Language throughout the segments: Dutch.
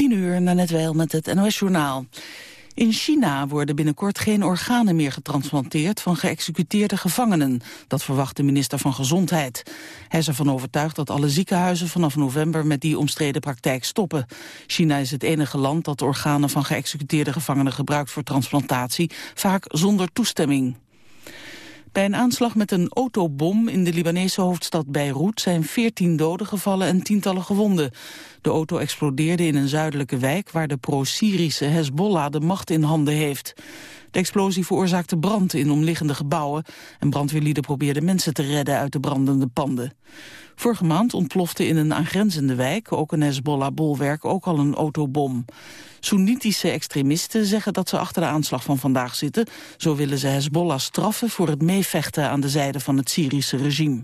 10 uur, na net wel met het NOS-journaal. In China worden binnenkort geen organen meer getransplanteerd van geëxecuteerde gevangenen. Dat verwacht de minister van Gezondheid. Hij is ervan overtuigd dat alle ziekenhuizen vanaf november met die omstreden praktijk stoppen. China is het enige land dat organen van geëxecuteerde gevangenen gebruikt voor transplantatie, vaak zonder toestemming. Bij een aanslag met een autobom in de Libanese hoofdstad Beirut zijn 14 doden gevallen en tientallen gewonden. De auto explodeerde in een zuidelijke wijk waar de pro-Syrische Hezbollah de macht in handen heeft. De explosie veroorzaakte brand in omliggende gebouwen en brandweerlieden probeerden mensen te redden uit de brandende panden. Vorige maand ontplofte in een aangrenzende wijk, ook een Hezbollah-bolwerk, ook al een autobom. Soenitische extremisten zeggen dat ze achter de aanslag van vandaag zitten. Zo willen ze Hezbollah straffen voor het meevechten aan de zijde van het Syrische regime.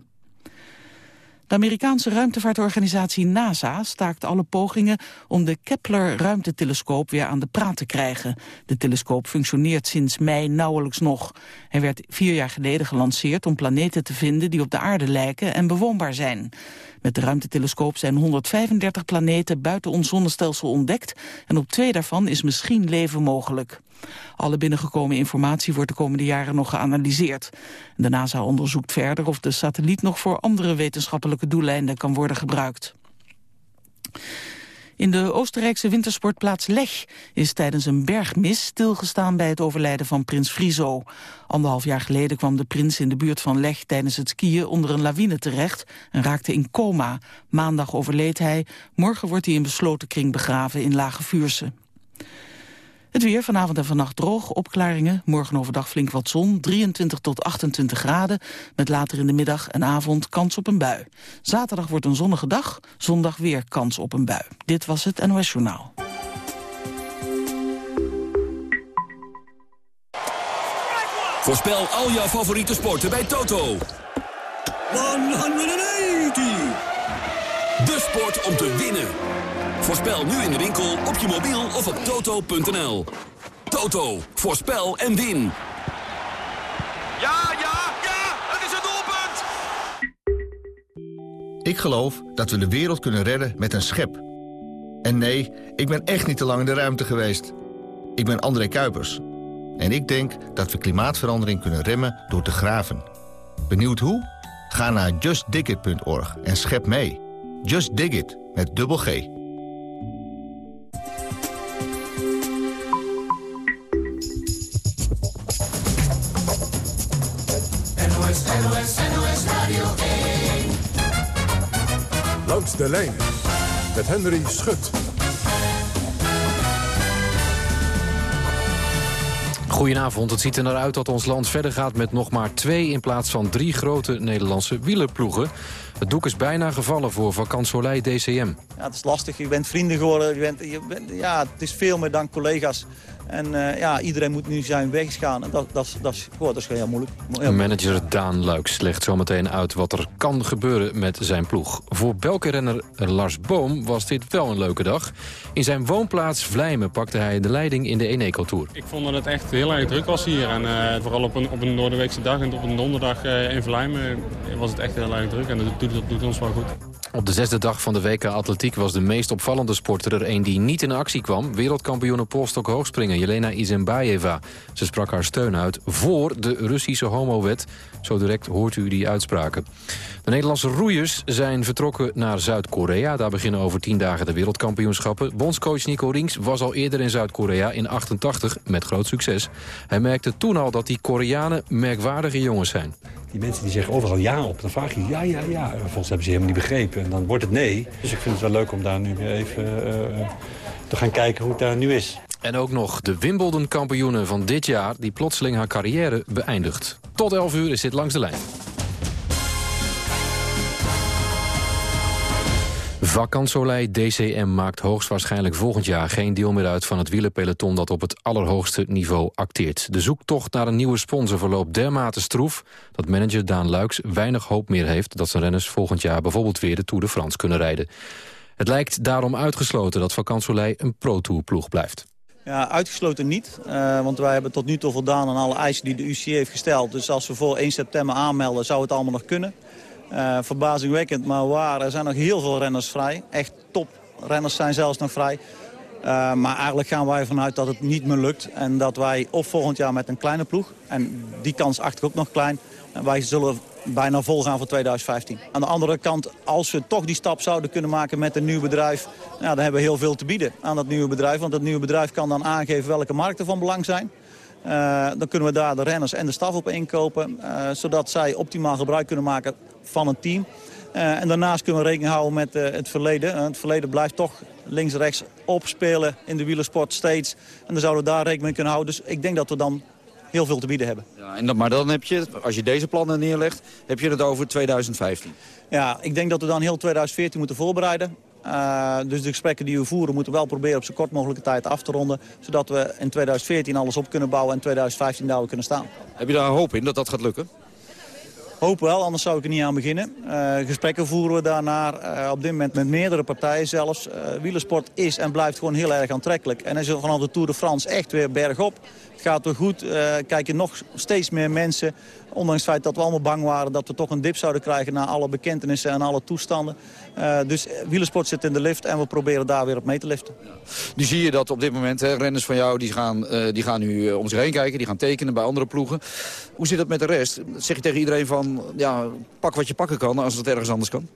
De Amerikaanse ruimtevaartorganisatie NASA staakt alle pogingen om de Kepler-ruimtetelescoop weer aan de praat te krijgen. De telescoop functioneert sinds mei nauwelijks nog. Hij werd vier jaar geleden gelanceerd om planeten te vinden die op de aarde lijken en bewoonbaar zijn. Met de ruimtetelescoop zijn 135 planeten buiten ons zonnestelsel ontdekt en op twee daarvan is misschien leven mogelijk. Alle binnengekomen informatie wordt de komende jaren nog geanalyseerd. De NASA onderzoekt verder of de satelliet nog voor andere wetenschappelijke doeleinden kan worden gebruikt. In de Oostenrijkse wintersportplaats Lech is tijdens een bergmis stilgestaan bij het overlijden van prins Friso. Anderhalf jaar geleden kwam de prins in de buurt van Lech tijdens het skiën onder een lawine terecht en raakte in coma. Maandag overleed hij, morgen wordt hij in besloten kring begraven in Lage Vuurse. Het weer vanavond en vannacht droog, opklaringen. Morgen overdag flink wat zon, 23 tot 28 graden. Met later in de middag en avond kans op een bui. Zaterdag wordt een zonnige dag, zondag weer kans op een bui. Dit was het NOS Journaal. Voorspel al jouw favoriete sporten bij Toto. 180! De sport om te winnen. Voorspel nu in de winkel, op je mobiel of op toto.nl. Toto, voorspel en win. Ja, ja, ja, het is het doelpunt! Ik geloof dat we de wereld kunnen redden met een schep. En nee, ik ben echt niet te lang in de ruimte geweest. Ik ben André Kuipers. En ik denk dat we klimaatverandering kunnen remmen door te graven. Benieuwd hoe? Ga naar justdigit.org en schep mee. Just Dig It, met dubbel G. Langs de lijn met Henry Schut. Goedenavond. Het ziet er naar uit dat ons land verder gaat met nog maar twee... in plaats van drie grote Nederlandse wielerploegen. Het doek is bijna gevallen voor Vakant Soleil DCM. Ja, het is lastig. Je bent vrienden geworden. Je bent, je bent, ja, het is veel meer dan collega's. En uh, ja, iedereen moet nu zijn weg gaan. En dat, dat, dat, is, dat is heel moeilijk. Heel Manager Daan Luiks legt zometeen uit wat er kan gebeuren met zijn ploeg. Voor Belke-renner Lars Boom was dit wel een leuke dag. In zijn woonplaats Vlijmen pakte hij de leiding in de Eneco Tour. Ik vond dat het echt heel erg druk was hier. En uh, vooral op een, op een Noorderweekse dag en op een donderdag uh, in Vlijmen was het echt heel erg druk. En dat doet, dat doet ons wel goed. Op de zesde dag van de WK Atletiek was de meest opvallende sporter er een die niet in actie kwam. Wereldkampioen op polstok hoogspringen, Jelena Izenbayeva. Ze sprak haar steun uit voor de Russische homowet. Zo direct hoort u die uitspraken. De Nederlandse roeiers zijn vertrokken naar Zuid-Korea. Daar beginnen over tien dagen de wereldkampioenschappen. Bondscoach Nico Rings was al eerder in Zuid-Korea in 88 met groot succes. Hij merkte toen al dat die Koreanen merkwaardige jongens zijn. Die mensen die zeggen overal ja op, dan vraag je ja, ja, ja. Volgens hebben ze helemaal niet begrepen. En dan wordt het nee. Dus ik vind het wel leuk om daar nu weer even uh, te gaan kijken hoe het daar nu is. En ook nog de Wimbledon-kampioene van dit jaar... die plotseling haar carrière beëindigt. Tot 11 uur is dit langs de lijn. Vakansolei DCM maakt hoogstwaarschijnlijk volgend jaar geen deel meer uit van het wielerpeloton dat op het allerhoogste niveau acteert. De zoektocht naar een nieuwe sponsor verloopt dermate stroef dat manager Daan Luiks weinig hoop meer heeft dat zijn renners volgend jaar bijvoorbeeld weer de Tour de France kunnen rijden. Het lijkt daarom uitgesloten dat Vakansolei een pro-tour ploeg blijft. Ja, uitgesloten niet. Uh, want wij hebben tot nu toe voldaan aan alle eisen die de UCI heeft gesteld. Dus als we voor 1 september aanmelden, zou het allemaal nog kunnen. Uh, verbazingwekkend, maar waar. Er zijn nog heel veel renners vrij. Echt top renners zijn zelfs nog vrij. Uh, maar eigenlijk gaan wij vanuit dat het niet meer lukt. En dat wij of volgend jaar met een kleine ploeg... en die kans achter ik ook nog klein... Wij zullen bijna vol gaan voor 2015. Aan de andere kant, als we toch die stap zouden kunnen maken met een nieuw bedrijf... Dan hebben we heel veel te bieden aan dat nieuwe bedrijf. Want dat nieuwe bedrijf kan dan aangeven welke markten van belang zijn. Uh, dan kunnen we daar de renners en de staf op inkopen. Zodat zij optimaal gebruik kunnen maken van een team. Uh, en daarnaast kunnen we rekening houden met het verleden. het verleden blijft toch links-rechts opspelen in de wielersport steeds. En dan zouden we daar rekening mee kunnen houden. Dus ik denk dat we dan heel veel te bieden hebben. Ja, en maar dan heb je, als je deze plannen neerlegt, heb je het over 2015. Ja, ik denk dat we dan heel 2014 moeten voorbereiden. Uh, dus de gesprekken die we voeren moeten we wel proberen op zo kort mogelijke tijd af te ronden. Zodat we in 2014 alles op kunnen bouwen en 2015 daar kunnen staan. Heb je daar hoop in dat dat gaat lukken? Hoop wel, anders zou ik er niet aan beginnen. Uh, gesprekken voeren we daarnaar, uh, op dit moment met meerdere partijen zelfs. Uh, wielersport is en blijft gewoon heel erg aantrekkelijk. En is er vanaf de Tour de France echt weer bergop. Het gaat weer goed, kijken nog steeds meer mensen. Ondanks het feit dat we allemaal bang waren dat we toch een dip zouden krijgen... na alle bekentenissen en alle toestanden. dus wielersport zit in de lift en we proberen daar weer op mee te liften. Nu zie je dat op dit moment hè, renners van jou die gaan, die gaan nu om zich heen kijken. Die gaan tekenen bij andere ploegen. Hoe zit het met de rest? Zeg je tegen iedereen van ja, pak wat je pakken kan als het ergens anders kan?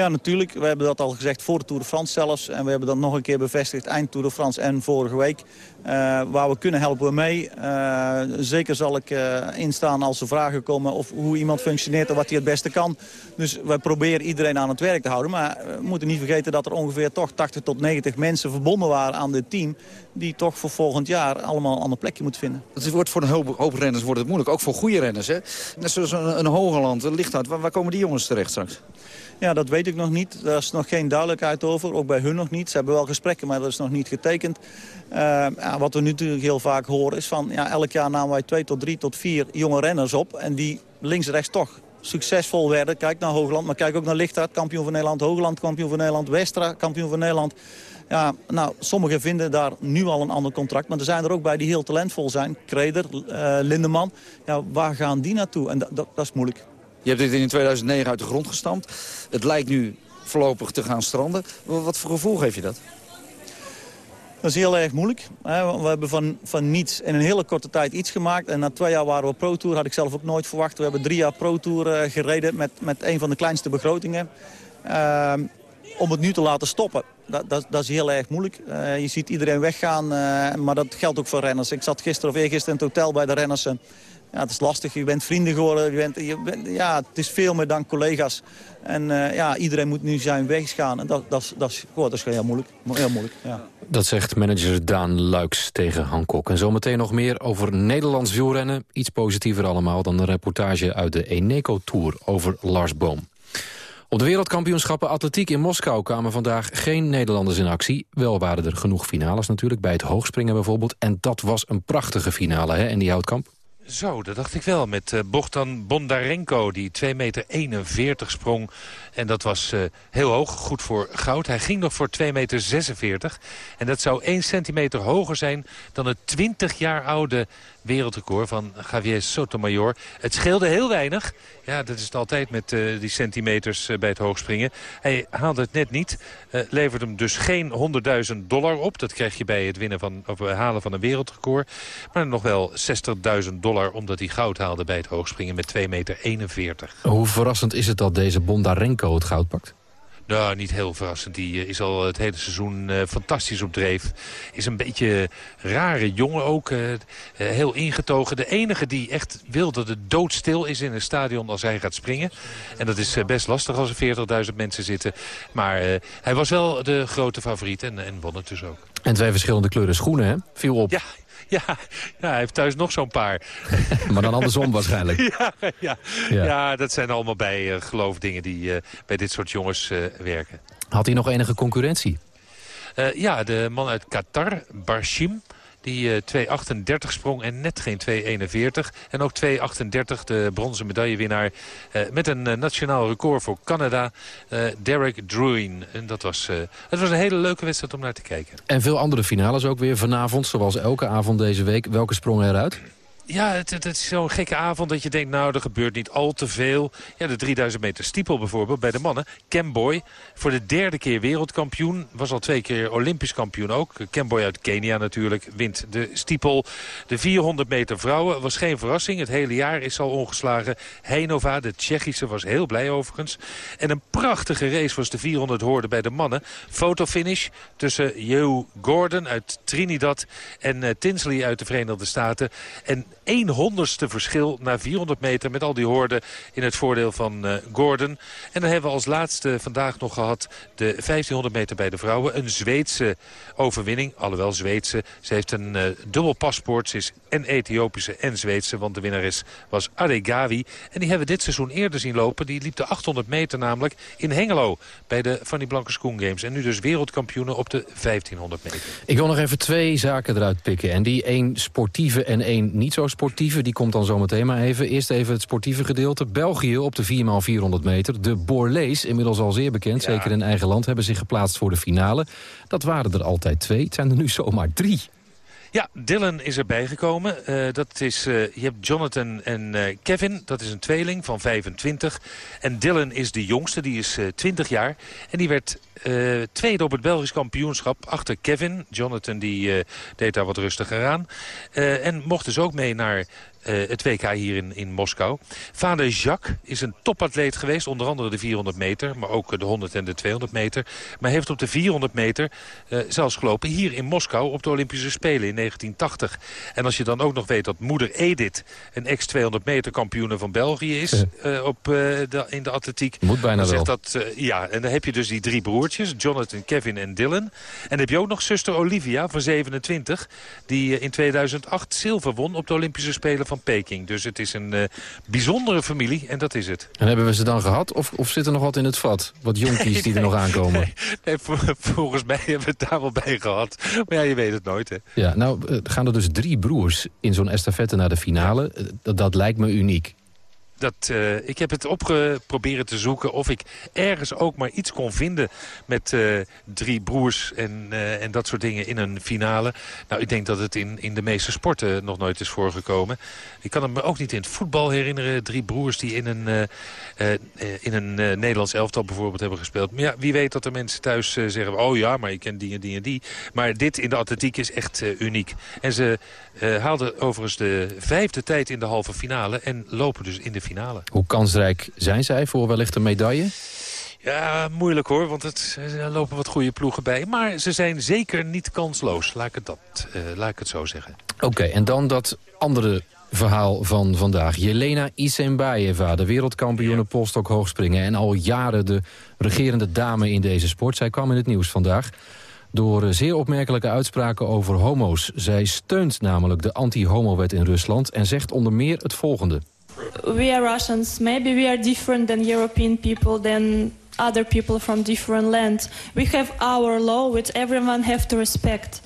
Ja, natuurlijk. We hebben dat al gezegd voor de Tour de France zelfs. En we hebben dat nog een keer bevestigd eind Tour de France en vorige week. Uh, waar we kunnen helpen we mee. Uh, zeker zal ik uh, instaan als er vragen komen of hoe iemand functioneert en wat hij het beste kan. Dus wij proberen iedereen aan het werk te houden. Maar we moeten niet vergeten dat er ongeveer toch 80 tot 90 mensen verbonden waren aan dit team. Die toch voor volgend jaar allemaal een ander plekje moeten vinden. Het wordt voor een hoop, renners wordt het moeilijk. Ook voor goede renners. Hè? Net zoals een, een een Lichthart. Waar, waar komen die jongens terecht straks? Ja, dat weet ik nog niet. Daar is nog geen duidelijkheid over. Ook bij hun nog niet. Ze hebben wel gesprekken, maar dat is nog niet getekend. Uh, ja, wat we nu natuurlijk heel vaak horen is van... Ja, elk jaar namen wij twee tot drie tot vier jonge renners op. En die links-rechts toch succesvol werden. Kijk naar Hoogland, maar kijk ook naar Lichthart, kampioen van Nederland. Hoogland, kampioen van Nederland. Westra, kampioen van Nederland. Ja, nou, sommigen vinden daar nu al een ander contract. Maar er zijn er ook bij die heel talentvol zijn. Kreder, uh, Lindeman. Ja, waar gaan die naartoe? En dat is moeilijk. Je hebt dit in 2009 uit de grond gestampt. Het lijkt nu voorlopig te gaan stranden. Wat voor gevoel geef je dat? Dat is heel erg moeilijk. We hebben van, van niets in een hele korte tijd iets gemaakt. En na twee jaar waren we Pro Tour. Had ik zelf ook nooit verwacht. We hebben drie jaar Pro Tour eh, gereden met, met een van de kleinste begrotingen. Uh, om het nu te laten stoppen, dat, dat, dat is heel erg moeilijk. Uh, je ziet iedereen weggaan, uh, maar dat geldt ook voor renners. Ik zat gisteren of eergisteren in het hotel bij de renners. Ja, het is lastig. Je bent vrienden geworden. Je bent, je bent, ja, het is veel meer dan collega's. En uh, ja, iedereen moet nu zijn weg gaan. En dat, dat, dat, is, dat is heel moeilijk. Heel moeilijk ja. Dat zegt manager Daan Luiks tegen Hancock. En zometeen nog meer over Nederlands wielrennen. Iets positiever allemaal dan een reportage uit de Eneco Tour over Lars Boom. Op de wereldkampioenschappen atletiek in Moskou kwamen vandaag geen Nederlanders in actie. Wel waren er genoeg finales natuurlijk, bij het hoogspringen bijvoorbeeld. En dat was een prachtige finale, hè, die Houtkamp? Zo, dat dacht ik wel. Met uh, Bogdan Bondarenko, die 2,41 meter sprong. En dat was uh, heel hoog, goed voor goud. Hij ging nog voor 2,46 meter. En dat zou 1 centimeter hoger zijn dan het 20 jaar oude wereldrecord van Javier Sotomayor. Het scheelde heel weinig. Ja, dat is het altijd met uh, die centimeters uh, bij het hoogspringen. Hij haalde het net niet. Uh, levert hem dus geen 100.000 dollar op. Dat krijg je bij het winnen van, of halen van een wereldrecord. Maar nog wel 60.000 dollar omdat hij goud haalde bij het hoogspringen met 2,41 meter. Hoe verrassend is het dat deze Bondarenko het goud pakt? Nou, niet heel verrassend. Die is al het hele seizoen uh, fantastisch op dreef. Is een beetje rare jongen ook. Uh, heel ingetogen. De enige die echt wil dat het doodstil is in een stadion als hij gaat springen. En dat is best lastig als er 40.000 mensen zitten. Maar hij was wel de grote favoriet en, en won het dus ook. En twee verschillende kleuren schoenen, hè? Viel op. Ja, ja, ja, hij heeft thuis nog zo'n paar. maar dan andersom waarschijnlijk. Ja, ja, ja. ja dat zijn allemaal bij uh, geloofdingen die uh, bij dit soort jongens uh, werken. Had hij nog enige concurrentie? ja, de man uit Qatar, Barshim. Die 2,38 sprong en net geen 2,41. En ook 2,38 de bronzen medaillewinnaar. Uh, met een uh, nationaal record voor Canada. Derek Druin. En dat was, het was een hele leuke wedstrijd om naar te kijken. En veel andere finales ook weer vanavond. Zoals elke avond deze week. Welke sprongen eruit? Ja, het, is zo'n gekke avond dat je denkt, nou, er gebeurt niet al te veel. Ja, de 3000 meter stiepel bijvoorbeeld bij de mannen. Camboy, voor de derde keer wereldkampioen. Was al twee keer olympisch kampioen ook. Camboy uit Kenia natuurlijk, wint de stiepel. De 400 meter vrouwen was geen verrassing. Het hele jaar is al ongeslagen. Heinova, de Tsjechische, was heel blij overigens. En een prachtige race was de 400 hoorde bij de mannen. Fotofinish tussen Joe Gordon uit Trinidad en uh, Tinsley uit de Verenigde Staten. En 1 honderdste verschil na 400 meter met al die hoorden in het voordeel van uh, Gordon. En dan hebben we als laatste vandaag nog gehad de 1500 meter bij de vrouwen. Een Zweedse overwinning, alhoewel Zweedse. Ze heeft een uh, dubbel paspoort. Ze is en Ethiopische en Zweedse, want de winnares was Adegawi. En die hebben we dit seizoen eerder zien lopen. Die liep de 800 meter namelijk in Hengelo bij de Fanny Blanke Schoen Games. En nu dus wereldkampioenen op de 1500 meter. Ik wil nog even twee zaken eruit pikken. En die één sportieve en één niet zo sportieve. Die komt dan zometeen maar even. Eerst even het sportieve gedeelte. België op de 4x400 meter. De Borlees, inmiddels al zeer bekend, zeker in eigen land... hebben zich geplaatst voor de finale. Dat waren er altijd twee. Het zijn er nu zomaar drie. Ja, Dylan is erbij gekomen. Uh, dat is, uh, je hebt Jonathan en uh, Kevin. Dat is een tweeling van 25. En Dylan is de jongste, die is 20 jaar. En die werd tweede op het Belgisch kampioenschap achter Kevin. Jonathan die deed daar wat rustiger aan. en mocht dus ook mee naar uh, het WK hier in, in Moskou. Vader Jacques is een topatleet geweest. Onder andere de 400 meter, maar ook de 100 en de 200 meter. Maar heeft op de 400 meter uh, zelfs gelopen hier in Moskou op de Olympische Spelen in 1980. En als je dan ook nog weet dat moeder Edith een ex-200 meter kampioene van België is uh, op, de, in de atletiek. Moet bijna dan wel. Dat, ja, en dan heb je dus die drie broertjes, Jonathan, Kevin en Dylan. En dan heb je ook nog zuster Olivia van 27, die in 2008 zilver won op de Olympische Spelen van Peking. Dus het is een uh, bijzondere familie en dat is het. En hebben we ze dan gehad of, of zit er nog wat in het vat? Wat jonkies nee, die er nog aankomen? Nee, nee volgens mij hebben we het daar wel bij gehad. Maar ja, je weet het nooit hè. Ja, nou uh, gaan er dus drie broers in zo'n estafette naar de finale. Uh, dat, dat lijkt me uniek. Dat, uh, ik heb het opgeprobeerd te zoeken of ik ergens ook maar iets kon vinden met uh, drie broers en, uh, en dat soort dingen in een finale. Nou, ik denk dat het in, in de meeste sporten nog nooit is voorgekomen. Ik kan het me ook niet in het voetbal herinneren. Drie broers die in een, in een Nederlands elftal bijvoorbeeld hebben gespeeld. Maar ja, wie weet dat er mensen thuis zeggen, oh ja, maar ik ken die en die en die. Maar dit in de atletiek is echt uniek. En ze haalden overigens de vijfde tijd in de halve finale en lopen dus in de finale finale. Hoe kansrijk zijn zij voor wellicht een medaille? Ja, moeilijk hoor, want het, er lopen wat goede ploegen bij. Maar ze zijn zeker niet kansloos, laat ik het, dat, uh, laat ik het zo zeggen. Oké, okay, en dan dat andere verhaal van vandaag. Jelena Isenbaeva, de wereldkampioene ja. polstok hoogspringen... en al jaren de regerende dame in deze sport. Zij kwam in het nieuws vandaag door zeer opmerkelijke uitspraken over homo's. Zij steunt namelijk de anti-homo-wet in Rusland... en zegt onder meer het volgende we are Russians. Maybe we are different than European people, than other people from different lands. We have our law, which everyone have to respect.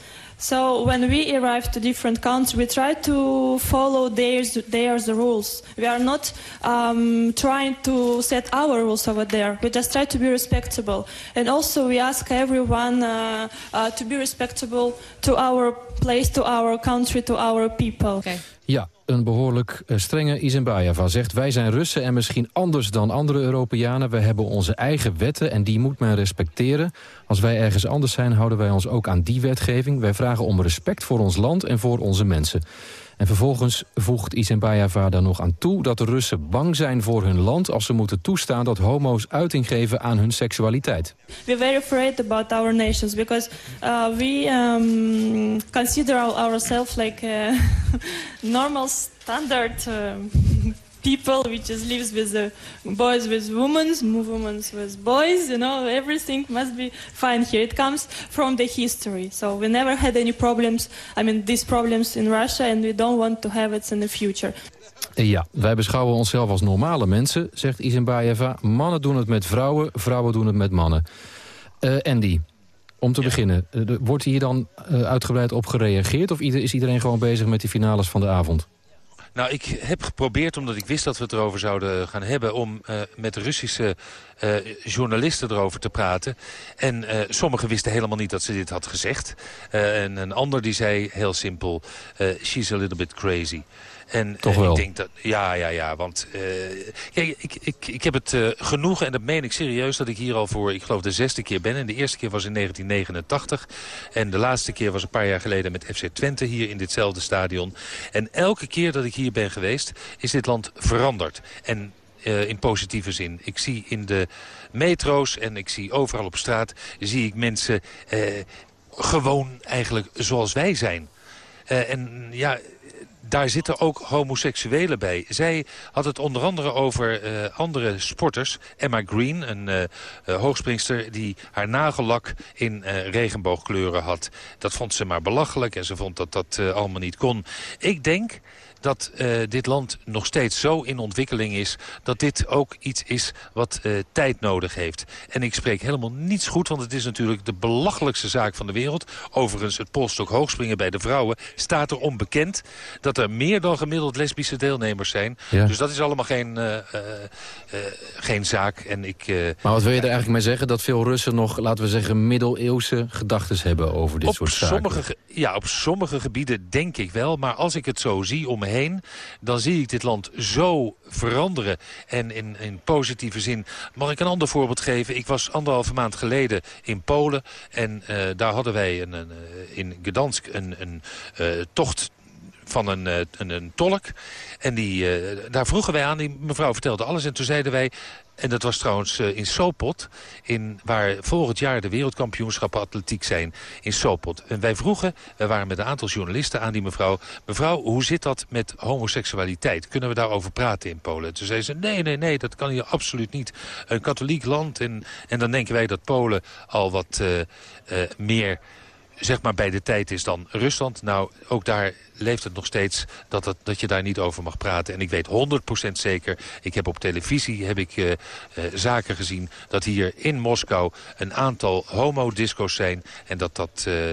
So when we arrive to different countries, we try to follow theirs, theirs rules. We are not um, trying to set our rules over there. We just try to be respectable. And also we ask everyone uh, uh, to be respectable to our place, to our country, to our people. Okay. Ja, een behoorlijk strenge Izenbayeva zegt... wij zijn Russen en misschien anders dan andere Europeanen. We hebben onze eigen wetten en die moet men respecteren. Als wij ergens anders zijn, houden wij ons ook aan die wetgeving. Wij vragen om respect voor ons land en voor onze mensen. En vervolgens voegt Izenbayeva daar nog aan toe... dat de Russen bang zijn voor hun land als ze moeten toestaan... dat homo's uiting geven aan hun seksualiteit. We're very afraid about our nations... because uh, we um, consider ourselves like normal standard... Uh, people which just lives with the boys with women, women with boys, you know, everything must be fine here. It comes from the history. So we never had any problems, I mean, these problems in Russia and we don't want to have it in the future. Ja, wij beschouwen onszelf als normale mensen, zegt Izenbayeva. Mannen doen het met vrouwen, vrouwen doen het met mannen. Uh, Andy, om te ja. beginnen, uh, wordt hier dan uh, uitgebreid op gereageerd... of is iedereen gewoon bezig met die finales van de avond? Nou, ik heb geprobeerd, omdat ik wist dat we het erover zouden gaan hebben... om uh, met Russische uh, journalisten erover te praten. En uh, sommigen wisten helemaal niet dat ze dit had gezegd. en een ander die zei heel simpel, she's a little bit crazy. En Toch eh, wel. ik denk dat, ja, ja, ja, want eh, kijk, ik, ik, ik heb het eh, genoegen en dat meen ik serieus dat ik hier al voor, ik geloof de zesde keer ben. En de eerste keer was in 1989 en de laatste keer was een paar jaar geleden met FC Twente hier in ditzelfde stadion. En elke keer dat ik hier ben geweest is dit land veranderd. En in positieve zin. Ik zie in de metro's en ik zie overal op straat... zie ik mensen gewoon eigenlijk zoals wij zijn. En ja, daar zitten ook homoseksuelen bij. Zij had het onder andere over eh, andere sporters. Emma Green, een eh, eh, hoogspringster die haar nagellak in regenboogkleuren had. Dat vond ze maar belachelijk en ze vond dat dat allemaal niet kon. Ik denk dat eh, dit land nog steeds zo in ontwikkeling is... dat dit ook iets is wat eh, tijd nodig heeft. En ik spreek helemaal niets goed, want het is natuurlijk de belachelijkste zaak van de wereld. Overigens, het polstok hoogspringen bij de vrouwen staat er onbekend... dat er meer dan gemiddeld lesbische deelnemers zijn. Ja. Dus dat is allemaal geen, eh, geen zaak. En ik, Maar wat wil je er eigenlijk mee zeggen? Dat veel Russen nog, laten we zeggen, middeleeuwse gedachten hebben over dit op soort zaken? sommige, ge- ja, op sommige gebieden denk ik wel. Maar als ik het zo zie om me heen... dan zie ik dit land zo veranderen. En in, in positieve zin... Mag ik een ander voorbeeld geven? Ik was anderhalve maand geleden in Polen. En eh, daar hadden wij een, een, eh, in Gdansk een, een eh, tocht van een, een, een tolk. En die, daar vroegen wij aan, die mevrouw vertelde alles. En toen zeiden wij, en dat was trouwens eh, in Sopot... In, waar volgend jaar de wereldkampioenschappen atletiek zijn in Sopot. En wij vroegen, we waren met een aantal journalisten aan die mevrouw... mevrouw, hoe zit dat met homoseksualiteit? Kunnen we daarover praten in Polen? Toen zei ze, nee, nee, nee, dat kan hier absoluut niet. Een katholiek land. En, en dan denken wij dat Polen al wat eh, eh, meer zeg maar bij de tijd is dan Rusland. Nou, ook daar leeft het nog steeds dat, het, dat je daar niet over mag praten. En ik weet 100% zeker, ik heb op televisie heb ik, eh, eh, zaken gezien... dat hier in Moskou een aantal homodisco's zijn... en dat dat... eh,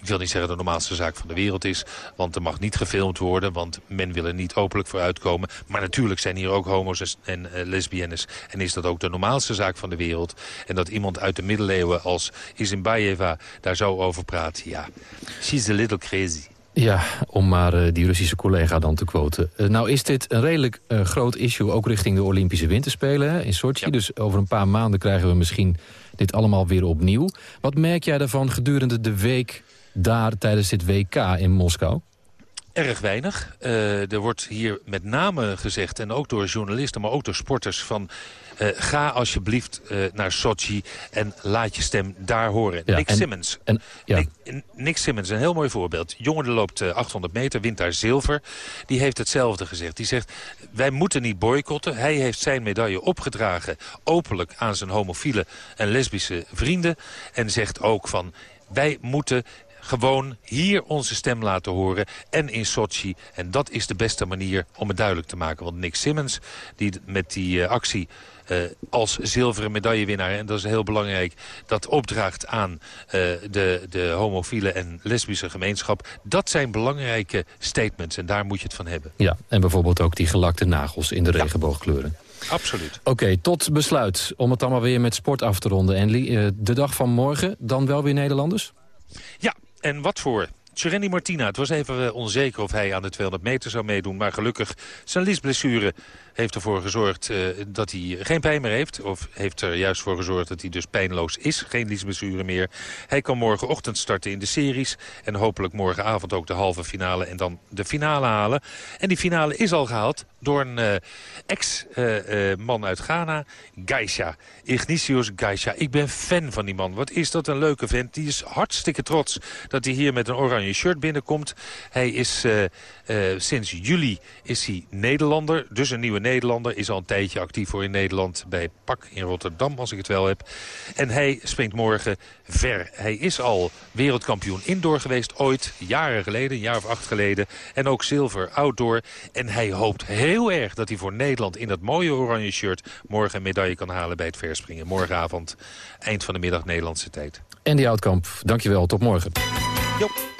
ik wil niet zeggen de normaalste zaak van de wereld is. Want er mag niet gefilmd worden. Want men wil er niet openlijk voor uitkomen. Maar natuurlijk zijn hier ook homo's en eh, lesbiennes. En is dat ook de normaalste zaak van de wereld. En dat iemand uit de middeleeuwen als Isinbayeva daar zo over praat. Ja, she's a little crazy. Ja, om maar eh, die Russische collega dan te quoten. Eh, nou is dit een redelijk groot issue, ook richting de Olympische Winterspelen hè, in Sochi. Dus over een paar maanden krijgen we misschien dit allemaal weer opnieuw. Wat merk jij daarvan gedurende de week daar tijdens dit WK in Moskou? Erg weinig. Eh, er wordt hier met name gezegd, en ook door journalisten, maar ook door sporters... van eh, ga alsjeblieft eh, naar Sochi en laat je stem daar horen. Ja, Nick en- Simmons. En, ja, Nick, Nick Simmons, een heel mooi voorbeeld. Jongere loopt eh, 800 meter, wint daar zilver. Die heeft hetzelfde gezegd. Die zegt, wij moeten niet boycotten. Hij heeft zijn medaille opgedragen, openlijk aan zijn homofiele en lesbische vrienden. En zegt ook van, wij moeten gewoon hier onze stem laten horen en in Sochi. En dat is de beste manier om het duidelijk te maken. Want Nick Simmons, die met die eh, actie eh, als zilveren medaillewinnaar... en dat is heel belangrijk, dat opdraagt aan eh, de, de homofiele en lesbische gemeenschap... dat zijn belangrijke statements en daar moet je het van hebben. ja, en bijvoorbeeld ook die gelakte nagels in de regenboogkleuren. Absoluut. Oké, tot besluit. Om het dan maar weer met sport af te ronden. En de dag van morgen, dan wel weer Nederlanders? Ja, en wat voor? Tjerendi Martina, het was even eh, onzeker of hij aan de 200 meter zou meedoen. Maar gelukkig, zijn liesblessure heeft ervoor gezorgd eh, dat hij geen pijn meer heeft. Of heeft er juist voor gezorgd dat hij dus pijnloos is. Geen liesblessure meer. Hij kan morgenochtend starten in de series. En hopelijk morgenavond ook de halve finale en dan de finale halen. En die finale is al gehaald door een eh, ex-man uit Ghana, Geisha. Ignatius Geisha. Ik ben fan van die man. Wat is dat een leuke vent. Die is hartstikke trots dat hij hier met een oranje shirt binnenkomt. Hij is eh, sinds juli is hij Nederlander. Dus een nieuwe Nederlander. Is al een tijdje actief voor in Nederland bij PAK in Rotterdam, als ik het wel heb. En hij springt morgen ver. Hij is al wereldkampioen indoor geweest ooit, jaren geleden, een jaar of acht geleden. En ook zilver outdoor. En hij hoopt heel erg dat hij voor Nederland in dat mooie oranje shirt... morgen een medaille kan halen bij het verspringen. Morgenavond, eind van de middag Nederlandse tijd. En die Oudkamp, dankjewel. Tot morgen. Jo.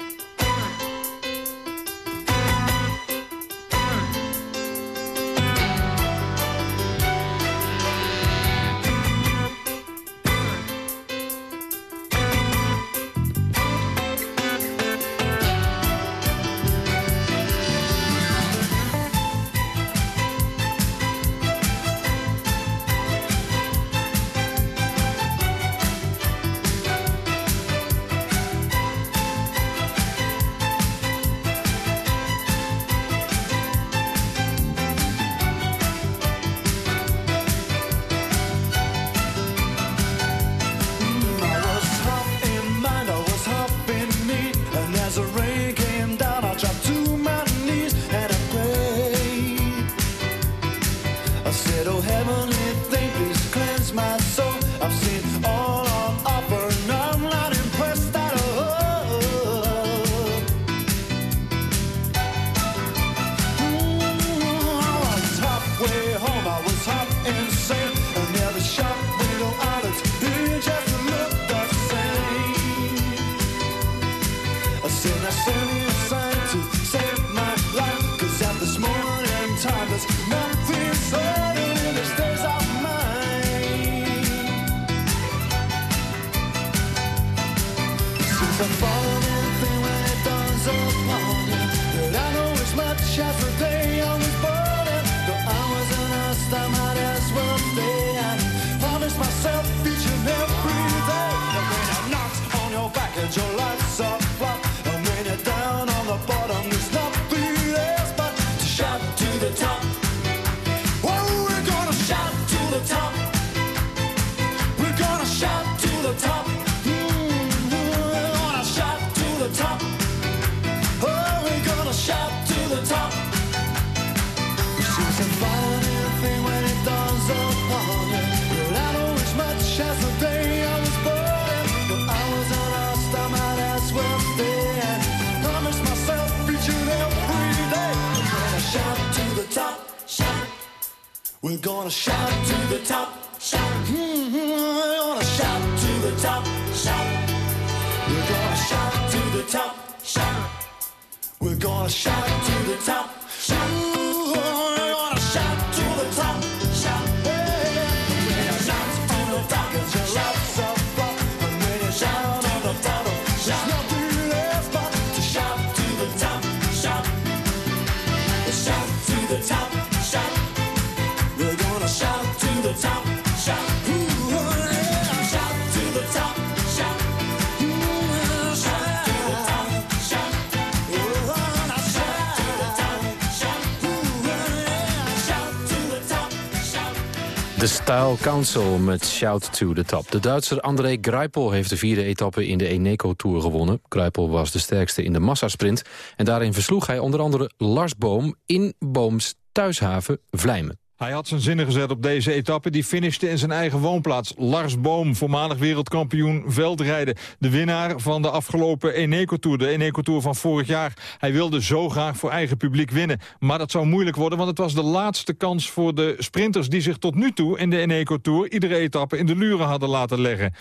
De Style Council met Shout to the Top. De Duitser André Greipel heeft de vierde etappe in de Eneco Tour gewonnen. Greipel was de sterkste in de massasprint. En daarin versloeg hij onder andere Lars Boom in Booms thuishaven Vlijmen. Hij had zijn zinnen gezet op deze etappe. Die finishte in zijn eigen woonplaats. Lars Boom, voormalig wereldkampioen veldrijden. De winnaar van de afgelopen Eneco Tour. De Eneco Tour van vorig jaar. Hij wilde zo graag voor eigen publiek winnen. Maar dat zou moeilijk worden, want het was de laatste kans voor de sprinters... die zich tot nu toe in de Eneco Tour iedere etappe in de luren hadden laten leggen.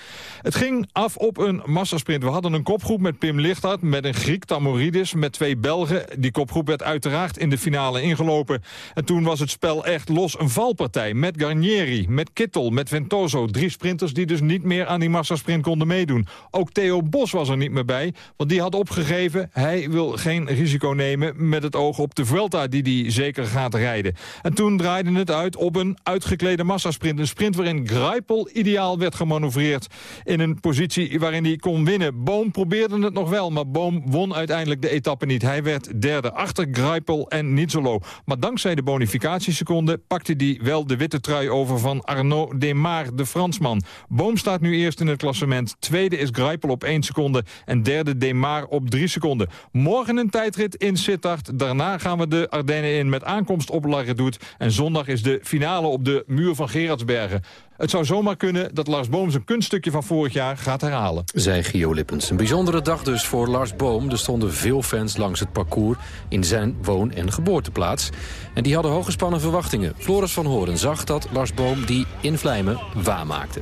Het ging af op een massasprint. We hadden een kopgroep met Pim Lichthart, met een Griek, Tamoridis... met twee Belgen. Die kopgroep werd uiteraard in de finale ingelopen. En toen was het spel echt los een valpartij met Garnieri, met Kittel, met Ventoso. Drie sprinters die dus niet meer aan die massasprint konden meedoen. Ook Theo Bos was er niet meer bij, want die had opgegeven... hij wil geen risico nemen met het oog op de Vuelta die hij zeker gaat rijden. En toen draaide het uit op een uitgeklede massasprint. Een sprint waarin Greipel ideaal werd gemanoeuvreerd... in een positie waarin hij kon winnen. Boom probeerde het nog wel, maar Boom won uiteindelijk de etappe niet. Hij werd derde achter Greipel en Nizzolo. Maar dankzij de bonificatieseconde hij wel de witte trui over van Arnaud Demar, de Fransman. Boom staat nu eerst in het klassement. Tweede is Greipel op 1 seconde en derde Demar op 3 seconden. Morgen een tijdrit in Sittard. Daarna gaan we de Ardennen in met aankomst op La Redoute. En zondag is de finale op de muur van Gerardsbergen. Het zou zomaar kunnen dat Lars Boom zijn kunststukje van vorig jaar gaat herhalen. Zei Gio Lippens. Een bijzondere dag dus voor Lars Boom. Er stonden veel fans langs het parcours in zijn woon- en geboorteplaats. En die hadden hooggespannen verwachtingen. Floris van Horen zag dat Lars Boom die in Vlijmen waarmaakte.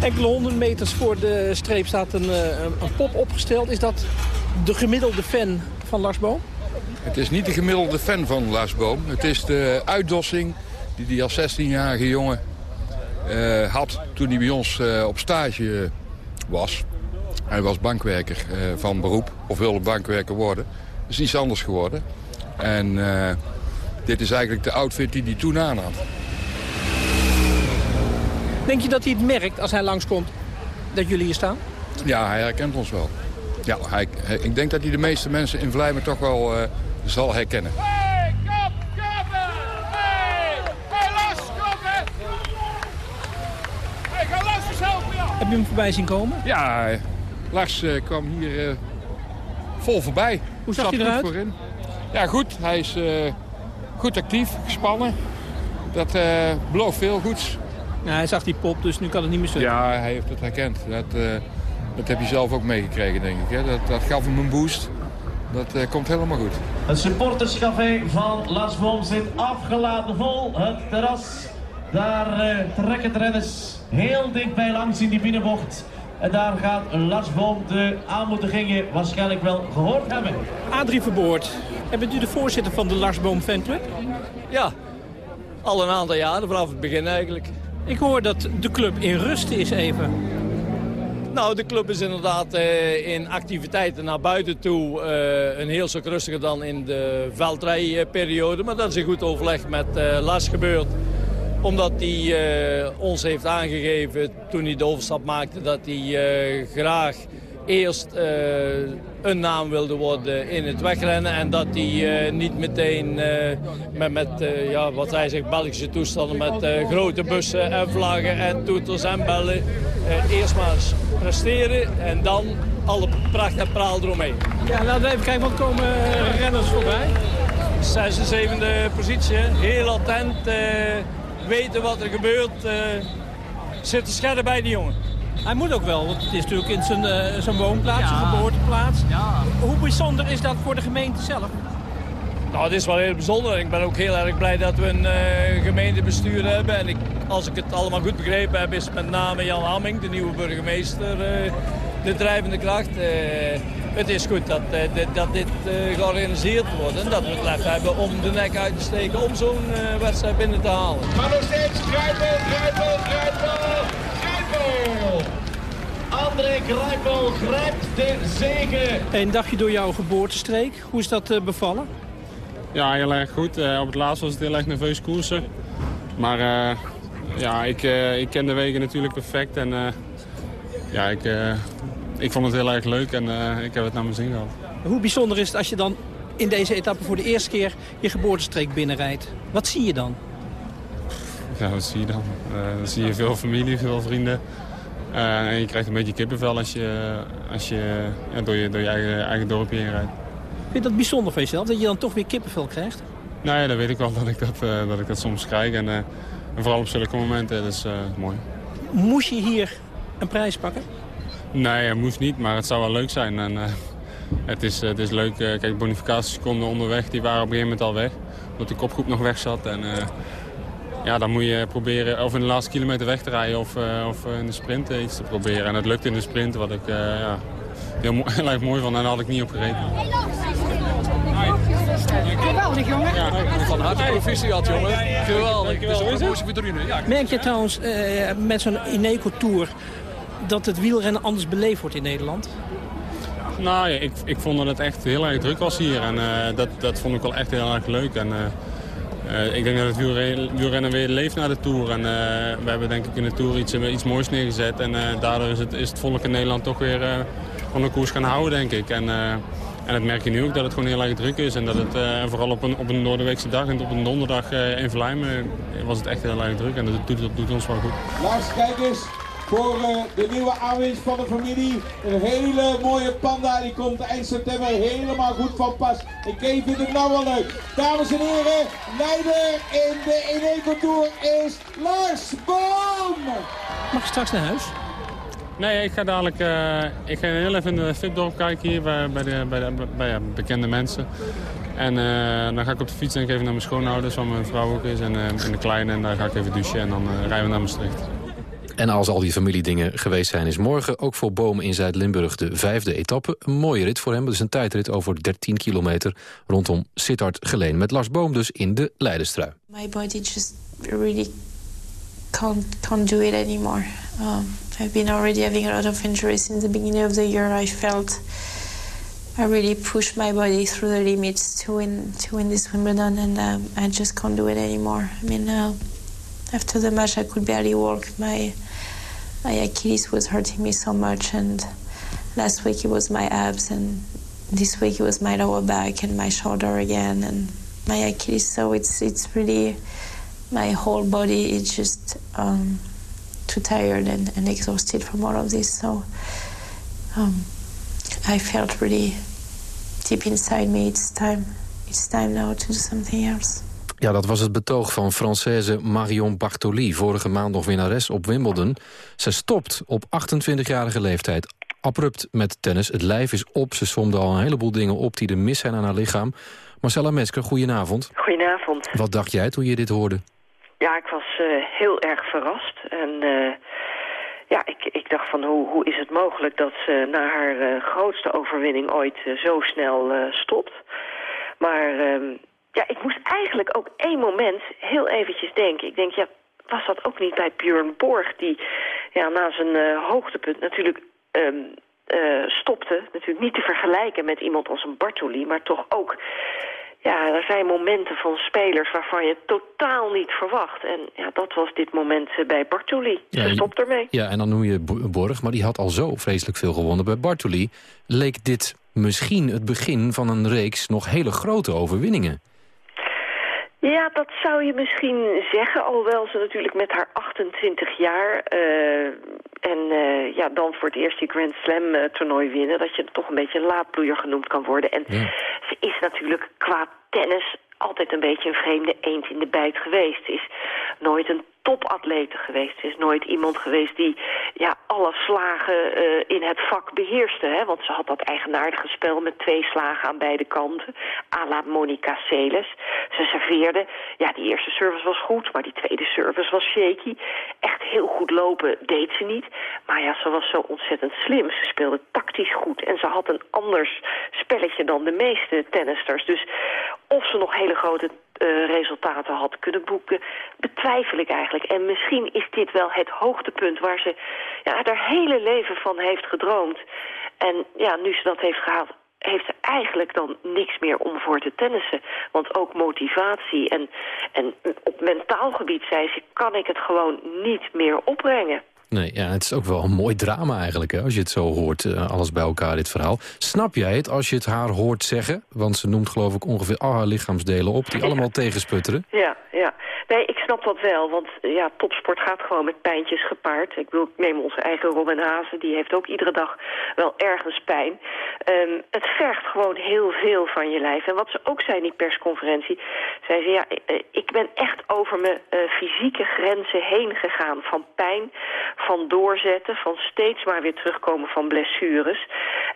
Enkele honderd meters voor de streep staat een, eh, een pop opgesteld. Is dat de gemiddelde fan van Lars Boom? Het is niet de gemiddelde fan van Lars Boom. Het is de uitdossing die hij als 16-jarige jongen eh, had toen hij bij ons eh, op stage was. Hij was bankwerker eh, van beroep, of wilde bankwerker worden. Dat is iets anders geworden. En eh, dit is eigenlijk de outfit die hij toen aan had. Denk je dat hij het merkt als hij langskomt dat jullie hier staan? Ja, hij herkent ons wel. Ja, hij, hij- ik denk dat hij de meeste mensen in Vlijmen toch wel eh, zal herkennen. Heb je hem voorbij zien komen? Ja, Lars eh, kwam hier eh, vol voorbij. Hoe zag Zat hij eruit? Voorin. Ja, goed. Hij is eh, goed actief, gespannen. Dat eh, belooft veel goeds. Ja, hij zag die pop, dus nu kan het niet meer stuk. Ja, hij heeft het herkend. Dat, eh, dat heb je zelf ook meegekregen, denk ik. Hè? Dat, dat gaf hem een boost. Dat eh, komt helemaal goed. Het supporterscafé van Lars Boom zit afgeladen vol. Het terras, daar eh, trekken de renners heel dichtbij langs in die binnenbocht. En daar gaat Lars Boom de aanmoedigingen waarschijnlijk wel gehoord hebben. Adrie Verboord, bent u de voorzitter van de Lars Boom fanclub? Ja, al een aantal jaren, vanaf het begin eigenlijk. Ik hoor dat de club in rust is even. Nou, de club is inderdaad eh, in activiteiten naar buiten toe eh, een heel stuk rustiger dan in de veldrijperiode. Maar dat is in goed overleg met eh, Lars gebeurd. Omdat hij eh, ons heeft aangegeven toen hij de overstap maakte dat hij eh, graag eerst eh, een naam wilde worden in het wegrennen. En dat hij niet meteen met, met ja, wat hij zegt, Belgische toestanden met grote bussen en vlaggen en toeters en bellen. eerst maar eens presteren en dan alle pracht en praal eromheen. Ja, laten we even kijken, want er komen renners voorbij. Zesde, zevende positie, hè. heel attent, eh, weten wat er gebeurt. eh zitten scherp bij die jongen. Hij moet ook wel, want het is natuurlijk in zijn, eh, zijn woonplaats, zijn geboorteplaats. Hoe bijzonder is dat voor de gemeente zelf? Nou, het is wel heel bijzonder. Ik ben ook heel erg blij dat we een eh, gemeentebestuur hebben. En ik, als ik het allemaal goed begrepen heb, is met name Jan Hamming, de nieuwe burgemeester, de drijvende kracht. Het is goed dat, eh, dit- dat dit eh, georganiseerd wordt en dat we het lef hebben om de nek uit te steken om zo'n eh, wedstrijd binnen te halen. Maar nog steeds Grijpel, Grijpel, Grijpel, Grijpel. André Grijpel grijpt de zegen. Een dagje door jouw geboortestreek. Hoe is dat eh, bevallen? Ja, heel erg goed. Eh, op het laatst was het heel erg nerveus koersen. Maar eh, ja, ik, eh, ik ken de wegen natuurlijk perfect. En eh, ja, ik, eh, ik vond het heel erg leuk en eh, ik heb het naar mijn zin gehad. Hoe bijzonder is het als je dan in deze etappe voor de eerste keer je geboortestreek binnenrijdt? Wat zie je dan? Ja, wat zie je dan? Eh, dan zie je veel familie, veel vrienden. Eh, en je krijgt een beetje kippenvel als je, als je ja, door je, door je eigen, eigen dorpje heen rijdt. Vind je dat bijzonder van jezelf, dat je dan toch weer kippenvel krijgt? Nou ja, dan weet ik wel dat ik dat, dat, ik dat soms krijg. En, en vooral op zulke momenten, dat is mooi. Moest je hier een prijs pakken? Nee, het moest niet, maar het zou wel leuk zijn. En, eh, het, is, het is leuk. eh, kijk, bonificatieseconden onderweg, die waren op een gegeven moment al weg. Omdat de kopgroep nog weg zat. En, eh, ja, dan moet je proberen of in de laatste kilometer weg te rijden of, eh, of in de sprint iets te proberen. En het lukt in de sprint, wat ik eh, ja, heel, mo- heel erg mooi vond. En daar had ik niet op gereden. Geweldig, jongen. Van harte proficiat, jongen. Geweldig. Ja, Merk je trouwens eh, met zo'n Ineco-tour dat het wielrennen anders beleefd wordt in Nederland? Nou ja, ik, ik vond dat het echt heel erg druk was hier. En eh, dat, dat vond ik wel echt heel erg leuk. En, eh, eh, ik denk dat het wielre- wielrennen weer leeft naar de Tour. En eh, we hebben denk ik in de Tour iets, iets moois neergezet. En eh, daardoor is het, is het volk in Nederland toch weer eh, van de koers gaan houden, denk ik. En, eh, en dat merk je nu ook, dat het gewoon heel erg druk is. En dat het eh, vooral op een, op een Noorderweekse dag en op een donderdag eh, in Vlijmen was het echt heel erg druk. En dat doet, dat doet ons wel goed. Lars, kijk eens. Voor eh, de nieuwe aanwinst van de familie. Een hele mooie panda. Die komt eind september helemaal goed van pas. En Kane vindt het nou wel leuk. Dames en heren, leider in de Eneco Tour is Lars Boom. Mag je straks naar huis? Nee, ik ga dadelijk eh, ik ga heel even in de Fitdorp kijken hier bij, bij, de, bij, de, bij ja, bekende mensen. En eh, dan ga ik op de fiets en even naar mijn schoonouders, waar mijn vrouw ook is, en, eh, en de kleine. En daar ga ik even douchen en dan rijden we naar Maastricht. En als al die familiedingen geweest zijn, is morgen ook voor Boom in Zuid-Limburg de vijfde etappe. Een mooie rit voor hem. Is een tijdrit over 13 kilometer rondom Sittard-Geleen. Met Lars Boom dus in de Leidenstrui. My body just really can't can't do it anymore. Um, I've been already having a lot of injuries since the beginning of the year. I felt I really pushed my body through the limits to win to win this Wimbledon, and um, I just can't do it anymore. I mean, uh, after the match, I could barely walk. My my Achilles was hurting me so much, and last week it was my abs, and this week it was my lower back and my shoulder again, and my Achilles. So it's it's really my whole body is just um, too tired and, and exhausted from all of this. So um, I felt really deep inside me. It's time. It's time now to do something else. Ja, dat was het betoog van Française Marion Bartoli... vorige maand nog winnares op Wimbledon. Ze stopt op 28-jarige leeftijd abrupt met tennis. Het lijf is op. Ze somde al een heleboel dingen op die er mis zijn aan haar lichaam. Marcella Mesker, goedenavond. Goedenavond. Wat dacht jij toen je dit hoorde? Ja, ik was eh, heel erg verrast. En eh, ja, ik, ik dacht van hoe, hoe is het mogelijk dat ze na haar eh, grootste overwinning ooit zo snel stopt. Maar ehm, ja, ik moest eigenlijk ook één moment heel eventjes denken. Ik denk, ja, was dat ook niet bij Björn Borg... die ja, na zijn eh, hoogtepunt natuurlijk ehm, eh, stopte. Natuurlijk niet te vergelijken met iemand als een Bartoli... maar toch ook... Ja, er zijn momenten van spelers waarvan je het totaal niet verwacht. En ja, dat was dit moment eh, bij Bartoli. Ze Ja, stopt ermee. Ja, en dan noem je Bo- Borg, maar die had al zo vreselijk veel gewonnen. Bij Bartoli leek dit misschien het begin van een reeks nog hele grote overwinningen. Ja, dat zou je misschien zeggen, alhoewel ze natuurlijk met haar 28 jaar eh, en eh, ja, dan voor het eerst die Grand Slam eh, toernooi winnen, dat je toch een beetje een laadbloeier genoemd kan worden. En ze is natuurlijk qua tennis altijd een beetje een vreemde eend in de bijt geweest. Ze is nooit een topatlete geweest. Ze is nooit iemand geweest die ja, alle slagen eh, in het vak beheerste. Hè? Want ze had dat eigenaardige spel met twee slagen aan beide kanten. à la Monica Seles. Ze serveerde. Ja, die eerste service was goed, maar die tweede service was shaky. Echt heel goed lopen deed ze niet. Maar ja, ze was zo ontzettend slim. Ze speelde tactisch goed. En ze had een anders spelletje dan de meeste tennisters. Dus of ze nog hele grote eh, resultaten had kunnen boeken, betwijfel ik eigenlijk. En misschien is dit wel het hoogtepunt waar ze ja, haar hele leven van heeft gedroomd. En ja, nu ze dat heeft gehaald, heeft ze eigenlijk dan niks meer om voor te tennissen. Want ook motivatie en, en op mentaal gebied, zei ze, kan ik het gewoon niet meer opbrengen. Nee, ja, het is ook wel een mooi drama eigenlijk, hè, als je het zo hoort, eh, alles bij elkaar, dit verhaal. Snap jij het als je het haar hoort zeggen? Want ze noemt geloof ik ongeveer al haar lichaamsdelen op, die allemaal tegensputteren. Ja, ja. Nee, ik snap dat wel, want ja, topsport gaat gewoon met pijntjes gepaard. Ik bedoel, ik neem onze eigen Robin Hazen, die heeft ook iedere dag wel ergens pijn. Ehm, het vergt gewoon heel veel van je lijf. En wat ze ook zei in die persconferentie, zei ze, ja, eh, ik ben echt over mijn eh, fysieke grenzen heen gegaan. Van pijn, van doorzetten, van steeds maar weer terugkomen van blessures.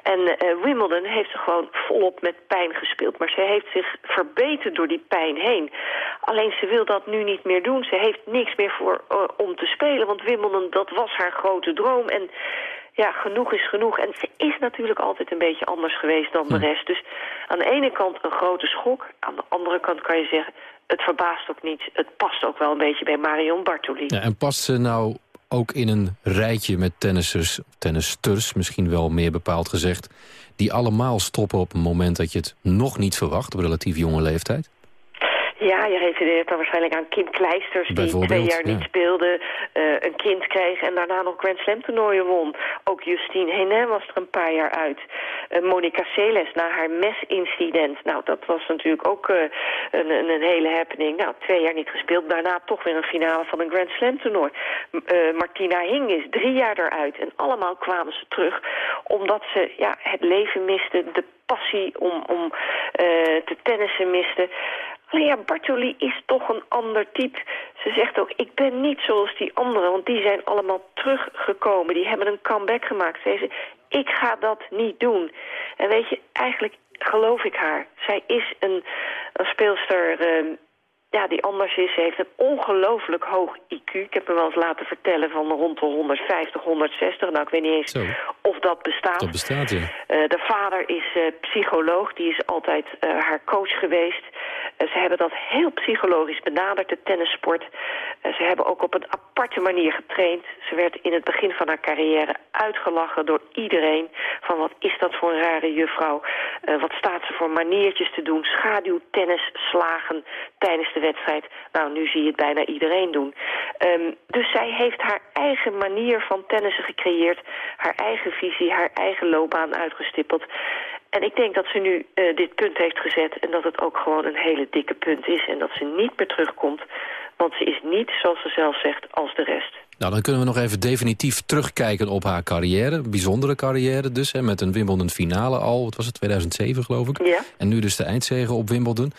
En eh, Wimbledon heeft ze gewoon volop met pijn gespeeld. Maar ze heeft zich verbeterd door die pijn heen. Alleen ze wil dat nu niet meer doen. Ze heeft niks meer voor eh, om te spelen. Want Wimbledon, dat was haar grote droom. En ja, genoeg is genoeg. En ze is natuurlijk altijd een beetje anders geweest dan de rest. Dus aan de ene kant een grote schok. Aan de andere kant kan je zeggen, het verbaast ook niet. Het past ook wel een beetje bij Marion Bartoli. Ja, en past ze nou ook in een rijtje met tennissers, tennisters, misschien wel meer bepaald gezegd, die allemaal stoppen op een moment dat je het nog niet verwacht, op relatief jonge leeftijd? Ja, je refereert dan waarschijnlijk aan Kim Kleisters... die twee jaar ja. niet speelde, eh, een kind kreeg... en daarna nog Grand Slam toernooien won. Ook Justine Henin was er een paar jaar uit. Eh, Monica Seles na haar mesincident. Nou, dat was natuurlijk ook eh, een, een, een hele happening. Nou, twee jaar niet gespeeld. Daarna toch weer een finale van een Grand Slam toernooi. Martina Hingis, drie jaar eruit. En allemaal kwamen ze terug omdat ze ja, het leven misten... de passie om, om te tennissen misten... Alleen ja, Bartoli is toch een ander type. Ze zegt ook, ik ben niet zoals die anderen, want die zijn allemaal teruggekomen. Die hebben een comeback gemaakt. Zei ze, ik ga dat niet doen. En weet je, eigenlijk geloof ik haar. Zij is een, een speelster ehm, ja, die anders is. Ze heeft een ongelooflijk hoog IQ. Ik heb me wel eens laten vertellen van rond de 150, 160. Nou, ik weet niet eens Zo, of dat bestaat. dat bestaat, ja. Eh, de vader is eh, psycholoog, die is altijd eh, haar coach geweest. Ze hebben dat heel psychologisch benaderd, de tennissport. Ze hebben ook op een aparte manier getraind. Ze werd in het begin van haar carrière uitgelachen door iedereen. Van wat is dat voor een rare juffrouw? Eh, wat staat ze voor maniertjes te doen? Schaduwtennis slagen tijdens de wedstrijd. Nou, nu zie je het bijna iedereen doen. Ehm, dus zij heeft haar eigen manier van tennissen gecreëerd. Haar eigen visie, haar eigen loopbaan uitgestippeld. En ik denk dat ze nu eh, dit punt heeft gezet en dat het ook gewoon een hele dikke punt is. En dat ze niet meer terugkomt, want ze is niet, zoals ze zelf zegt, als de rest. Nou, dan kunnen we nog even definitief terugkijken op haar carrière. Bijzondere carrière dus, hè, met een Wimbledon finale al. Wat was het, 2007 geloof ik? Ja. En nu dus de eindzege op Wimbledon.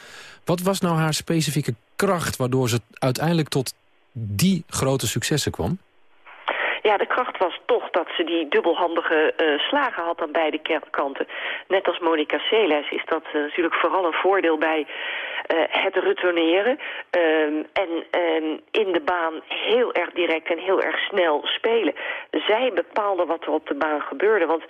Wat was nou haar specifieke kracht waardoor ze uiteindelijk tot die grote successen kwam? Ja, de kracht was toch dat ze die dubbelhandige uh, slagen had aan beide kanten. Net als Monica Seles is dat uh, natuurlijk vooral een voordeel bij uh, het retourneren. Um, en um, in de baan heel erg direct en heel erg snel spelen. Zij bepaalde wat er op de baan gebeurde. Want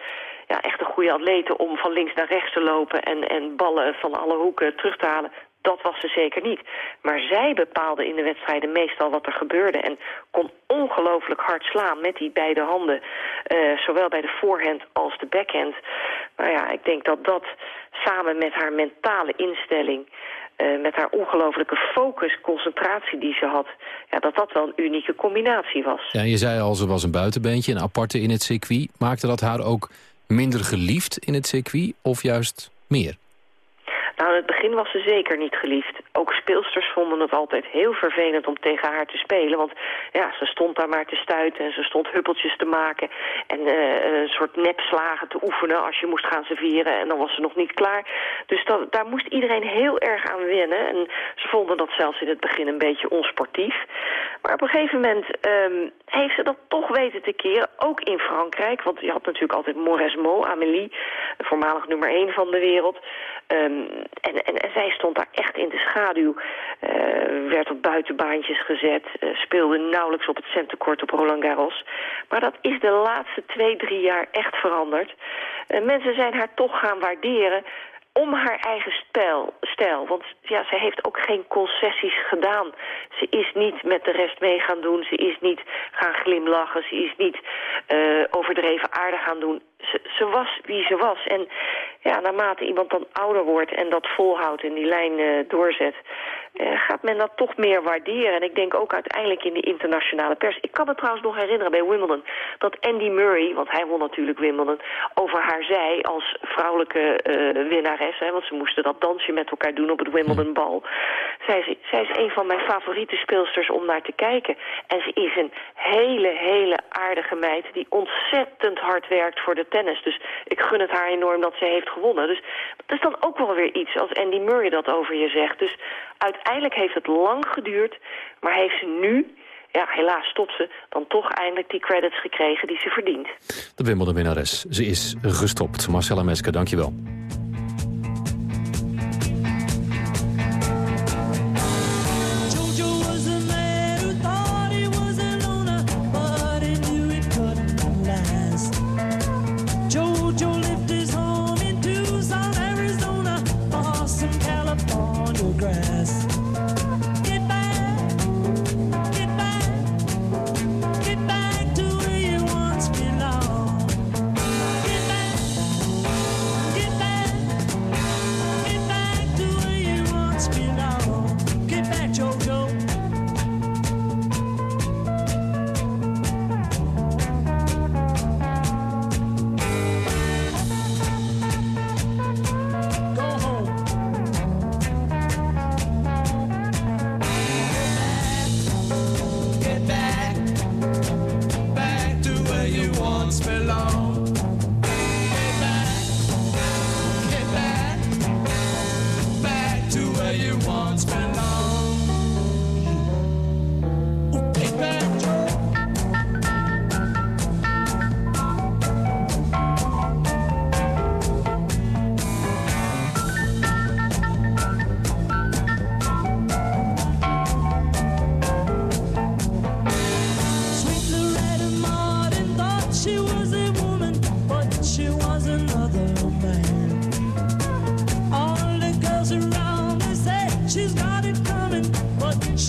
ja, echt een goede atleten om van links naar rechts te lopen... en, en ballen van alle hoeken terug te halen dat was ze zeker niet. Maar zij bepaalde in de wedstrijden meestal wat er gebeurde... en kon ongelooflijk hard slaan met die beide handen. Uh, zowel bij de voorhand als de backhand. Nou ja, ik denk dat dat samen met haar mentale instelling... Uh, met haar ongelofelijke focus, concentratie die ze had... Ja, dat dat wel een unieke combinatie was. Ja, je zei al, ze was een buitenbeentje, een aparte in het circuit. Maakte dat haar ook minder geliefd in het circuit of juist meer? Nou, in het begin was ze zeker niet geliefd. Ook speelsters vonden het altijd heel vervelend om tegen haar te spelen. Want ja, ze stond daar maar te stuiten en ze stond huppeltjes te maken. En uh, een soort nepslagen te oefenen als je moest gaan serveren. En dan was ze nog niet klaar. Dus dat, daar moest iedereen heel erg aan wennen. En ze vonden dat zelfs in het begin een beetje onsportief. Maar op een gegeven moment um, heeft ze dat toch weten te keren. Ook in Frankrijk. Want je had natuurlijk altijd Mauresmo, Amélie. Voormalig nummer 1 van de wereld. Um, en, en, zij stond daar echt in de schaduw. Uh, werd op buitenbaantjes gezet. Uh, speelde nauwelijks op het centenkort op Roland Garros. Maar dat is de laatste twee, drie jaar echt veranderd. Uh, mensen zijn haar toch gaan waarderen om haar eigen stijl, stijl. Want ja, ze heeft ook geen concessies gedaan. Ze is niet met de rest mee gaan doen. Ze is niet gaan glimlachen. Ze is niet overdreven aardig gaan doen. Ze, was wie ze was. En ja, naarmate iemand dan ouder wordt en dat volhoudt en die lijn uh, doorzet... Uh, gaat men dat toch meer waarderen. En ik denk ook uiteindelijk in de internationale pers. Ik kan me trouwens nog herinneren bij Wimbledon... dat Andy Murray, want hij won natuurlijk Wimbledon... over haar zei als vrouwelijke uh, winnares... Hè, want ze moesten dat dansje met elkaar doen op het Wimbledon-bal. Zij, zij is een van mijn favoriete speelsters om naar te kijken. En ze is een hele, hele aardige meid... die ontzettend hard werkt voor de tennis. Dus ik gun het haar enorm dat ze heeft gewonnen. Dus dat is dan ook wel weer iets als Andy Murray dat over je zegt. Dus uiteindelijk heeft het lang geduurd, maar heeft ze nu... Ja, helaas stopt ze dan toch eindelijk die credits gekregen die ze verdient. De Wimbledon winnares. Ze is gestopt. Marcella Meske, dankjewel.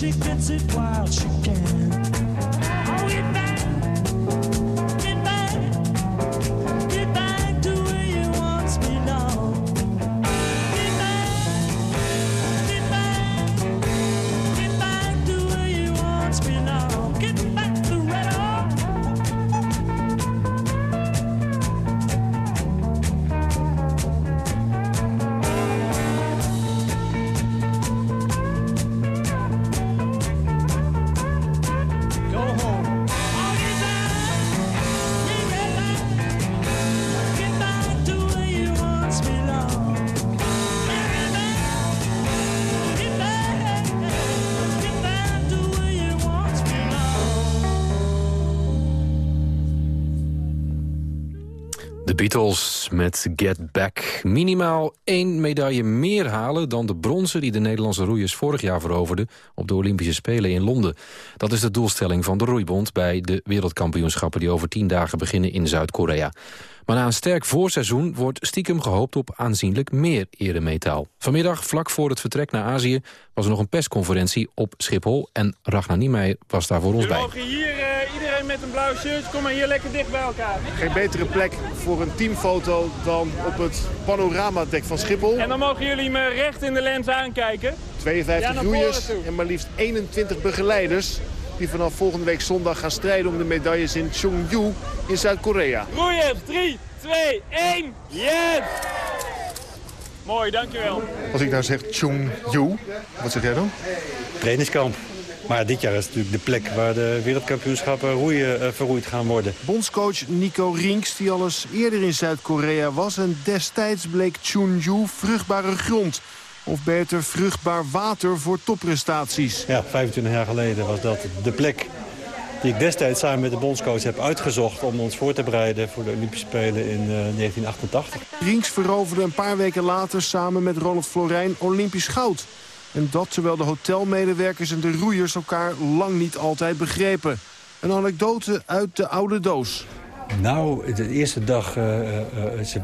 she gets it wild. She Met Get Back. Minimaal één medaille meer halen dan de bronzen... die de Nederlandse roeiers vorig jaar veroverden... op de Olympische Spelen in Londen. Dat is de doelstelling van de Roeibond... bij de wereldkampioenschappen die over tien dagen beginnen in Zuid-Korea. Maar na een sterk voorseizoen wordt stiekem gehoopt op aanzienlijk meer eremetaal. Vanmiddag, vlak voor het vertrek naar Azië, was er nog een persconferentie op Schiphol. En Ragnar Niemeyer was daar voor ons bij. mogen hier uh, iedereen met een blauw shirt, kom maar hier lekker dicht bij elkaar. Geen betere plek voor een teamfoto dan op het panoramadek van Schiphol. En dan mogen jullie me recht in de lens aankijken. 52 ja, roeiers en maar liefst 21 begeleiders die vanaf volgende week zondag gaan strijden om de medailles in Chongju in Zuid-Korea. Roeiers, 3, 2, 1, yes! Mooi, dankjewel. Als ik nou zeg Chongju, wat zeg jij dan? Trainingskamp. Maar dit jaar is natuurlijk de plek waar de wereldkampioenschappen roeien uh, verroeid gaan worden. Bondscoach Nico Rinks, die al eens eerder in Zuid-Korea was... en destijds bleek Chungju vruchtbare grond. Of beter vruchtbaar water voor topprestaties. Ja, 25 jaar geleden was dat de plek die ik destijds samen met de bondscoach heb uitgezocht... om ons voor te bereiden voor de Olympische Spelen in uh, 1988. Rinks veroverde een paar weken later samen met Ronald Florijn Olympisch goud. En dat terwijl de hotelmedewerkers en de roeiers elkaar lang niet altijd begrepen. Een anekdote uit de oude doos. Nou, de eerste dag... Uh, uh, ze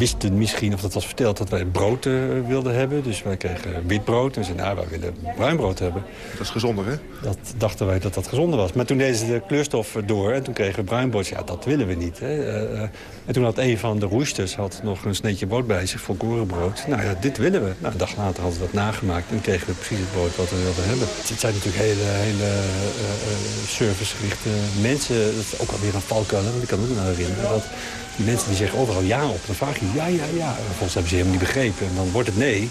wisten misschien, of dat was verteld, dat wij brood uh, wilden hebben. Dus wij kregen witbrood. En ze zeiden, nou, wij willen bruinbrood hebben. Dat is gezonder, hè? Dat dachten wij dat dat gezonder was. Maar toen deden ze de kleurstof door en toen kregen we bruinbrood. Ja, dat willen we niet. Hè? En toen had een van de roesters had nog een sneetje brood bij zich, volkorenbrood. Nou ja, dit willen we. Nou, een dag later hadden we dat nagemaakt en kregen we precies het brood wat we wilden hebben. Het zijn natuurlijk hele, hele uh, servicegerichte mensen. Dat is ook alweer een valkuil, want ik kan me ook nog herinneren. Dat die mensen die zeggen overal ja op, dan vraag je ja, ja, ja. En hebben ze helemaal niet begrepen. En dan wordt het nee.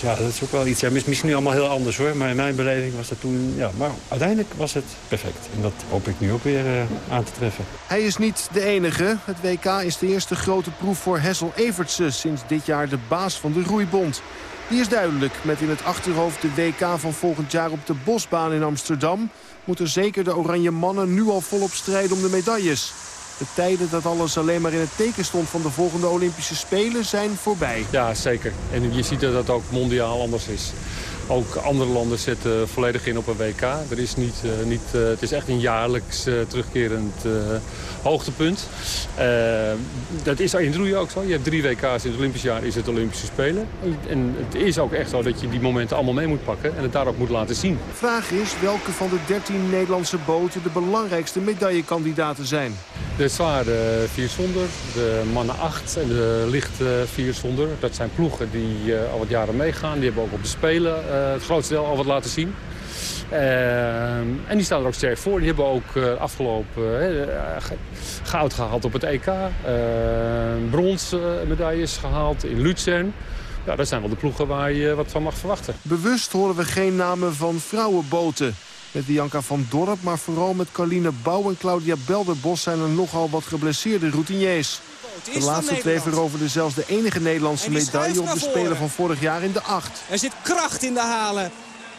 Dus ja, dat is ook wel iets. Ja, misschien nu allemaal heel anders hoor. Maar in mijn beleving was dat toen... Ja, maar uiteindelijk was het perfect. En dat hoop ik nu ook weer uh, aan te treffen. Hij is niet de enige. Het WK is de eerste grote proef voor Hessel Evertse. Sinds dit jaar de baas van de roeibond. Die is duidelijk. Met in het achterhoofd de WK van volgend jaar op de Bosbaan in Amsterdam... moeten zeker de oranje mannen nu al volop strijden om de medailles. De tijden dat alles alleen maar in het teken stond van de volgende Olympische Spelen zijn voorbij. Ja, zeker. En je ziet dat dat ook mondiaal anders is. Ook andere landen zetten volledig in op een WK. Er is niet, uh, niet, uh, het is echt een jaarlijks uh, terugkerend hoogtepunt. dat is in roeien ook zo. Je hebt drie WK's in het Olympisch jaar, is het Olympische Spelen. En het is ook echt zo dat je die momenten allemaal mee moet pakken en het daar ook moet laten zien. Vraag is welke van de 13 Nederlandse boten de belangrijkste medaillekandidaten zijn. De zware vier zonder, de mannen 8 en de lichte vier zonder. Dat zijn ploegen die al wat jaren meegaan. Die hebben ook op de Spelen het grootste deel al wat laten zien. Uh, en die staan er ook sterk voor. Die hebben ook uh, afgelopen goud gehaald op het EK. brons medailles gehaald in Luzern. Ja, dat zijn wel de ploegen waar je wat van mag verwachten. Bewust horen we geen namen van vrouwenboten. Met Bianca van Dorp, maar vooral met Carline Bouw en Claudia Belderbos... zijn er nogal wat geblesseerde routiniers. De laatste twee veroverden zelfs de enige Nederlandse medaille op de Spelen van vorig jaar in de acht. Er zit kracht in de halen.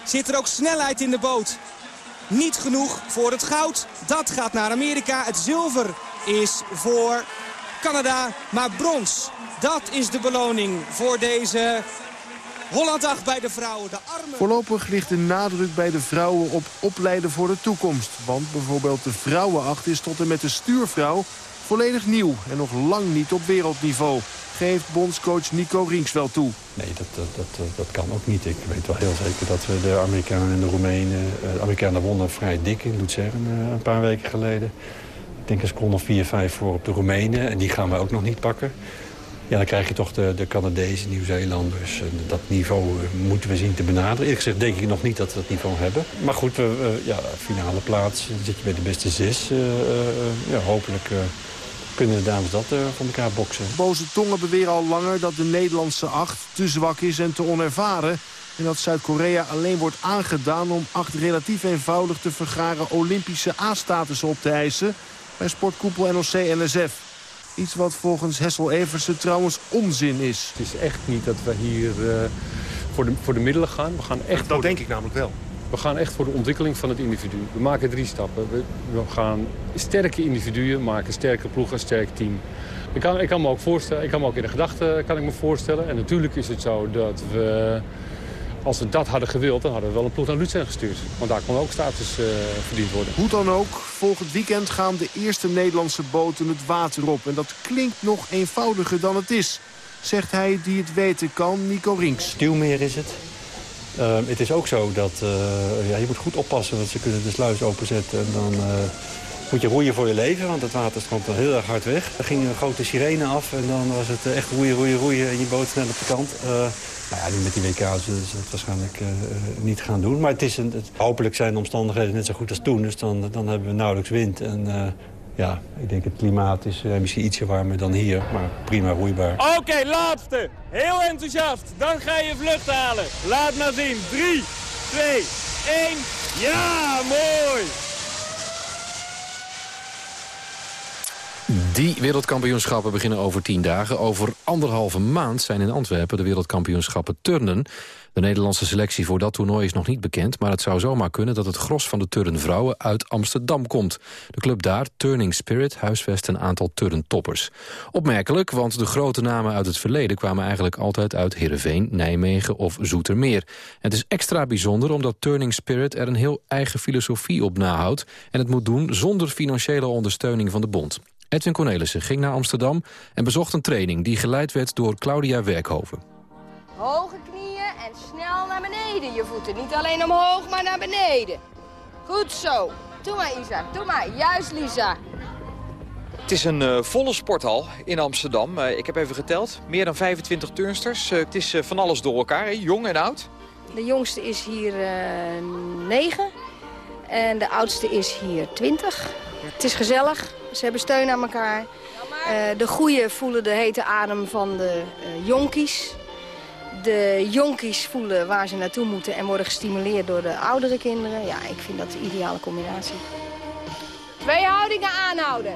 Zit er ook snelheid in de boot. Niet genoeg voor het goud. Dat gaat naar Amerika. Het zilver is voor Canada. Maar brons, dat is de beloning voor deze Holland 8 bij de vrouwen. De armen... Voorlopig ligt de nadruk bij de vrouwen op opleiden voor de toekomst. Want bijvoorbeeld de vrouwenacht is tot en met de stuurvrouw volledig nieuw en nog lang niet op wereldniveau. Geeft bondscoach Nico Rinks wel toe. Nee, dat, dat, dat, dat kan ook niet. Ik weet wel heel zeker dat we de Amerikanen en de Roemenen... De Amerikanen wonnen vrij dik in Luzern een paar weken geleden. Ik denk een seconde of 4, 5 voor op de Roemenen. En die gaan we ook nog niet pakken. Ja, dan krijg je toch de, de Canadezen, Nieuw-Zeelanders. Dat niveau moeten we zien te benaderen. Eerlijk gezegd denk ik nog niet dat we dat niveau hebben. Maar goed, we, ja, finale plaats. Dan zit je bij de beste zes. Ja, hopelijk kunnen de dames dat uh, van elkaar boksen. Boze tongen beweren al langer dat de Nederlandse acht te zwak is en te onervaren. En dat Zuid-Korea alleen wordt aangedaan om acht relatief eenvoudig te vergaren Olympische A-status op te eisen bij sportkoepel NOC-NSF. Iets wat volgens Hessel Eversen trouwens onzin is. Het is echt niet dat we hier uh, voor, de, voor de middelen gaan. We gaan echt dat denk ik namelijk wel. We gaan echt voor de ontwikkeling van het individu. We maken drie stappen. We, we gaan sterke individuen maken, sterke ploeg, een sterk team. Ik kan, ik kan me ook voorstellen, ik kan me ook in de gedachten kan ik me voorstellen. En natuurlijk is het zo dat we, als we dat hadden gewild, dan hadden we wel een ploeg naar Luzern gestuurd. Want daar kon ook status uh, verdiend worden. Hoe dan ook, volgend weekend gaan de eerste Nederlandse boten het water op. En dat klinkt nog eenvoudiger dan het is, zegt hij die het weten kan, Nico Rinks. Stuwmeer is het. Uh, het is ook zo dat uh, ja, je moet goed oppassen, want ze kunnen de sluis openzetten en dan uh, moet je roeien voor je leven, want het water stroomt heel erg hard weg. Er ging een grote sirene af en dan was het echt roeien, roeien, roeien en je boot snel op de kant. nou ja, nu met die WK zullen ze het waarschijnlijk niet gaan doen. Maar het is een, het, hopelijk zijn de omstandigheden net zo goed als toen, dus dan, dan hebben we nauwelijks wind. En, ja, ik denk het klimaat is uh, misschien ietsje warmer dan hier, maar prima roeibaar. Oké, okay, laatste. Heel enthousiast. Dan ga je vlucht halen. Laat maar zien. 3, 2, 1. Ja, mooi. Die wereldkampioenschappen beginnen over tien dagen. Over anderhalve maand zijn in Antwerpen de wereldkampioenschappen turnen. De Nederlandse selectie voor dat toernooi is nog niet bekend... maar het zou zomaar kunnen dat het gros van de turnvrouwen uit Amsterdam komt. De club daar, Turning Spirit, huisvest een aantal turntoppers. Opmerkelijk, want de grote namen uit het verleden... kwamen eigenlijk altijd uit Heerenveen, Nijmegen of Zoetermeer. Het is extra bijzonder omdat Turning Spirit er een heel eigen filosofie op nahoudt... en het moet doen zonder financiële ondersteuning van de bond. Edwin Cornelissen ging naar Amsterdam en bezocht een training... die geleid werd door Claudia Werkhoven. Hoge beneden je voeten. Niet alleen omhoog, maar naar beneden. Goed zo. Doe maar, Isa. Doe maar. Juist, Lisa. Het is een uh, volle sporthal in Amsterdam. Uh, ik heb even geteld. Meer dan 25 turnsters. Uh, het is van alles door elkaar, hè? jong en oud. De jongste is hier 9. En de oudste is hier 20. Het is gezellig. Ze hebben steun aan elkaar. de goeie voelen de hete adem van de jonkies de jonkies voelen waar ze naartoe moeten en worden gestimuleerd door de oudere kinderen. Ja, ik vind dat de ideale combinatie. Twee houdingen aanhouden.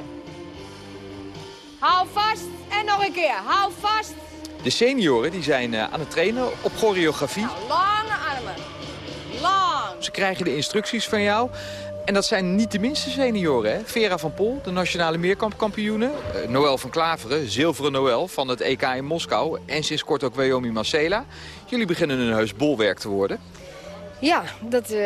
Hou vast en nog een keer. Hou vast. De senioren die zijn uh, aan het trainen op choreografie. Nou, lange armen. Lang. Ze krijgen de instructies van jou. En dat zijn niet de minste senioren. Hè? Vera van Pol, de nationale meerkampkampioene. Uh, Noël van Klaveren, zilveren Noël van het EK in Moskou. En sinds kort ook Wyoming Marcela. Jullie beginnen een heus bolwerk te worden. Ja, dat uh,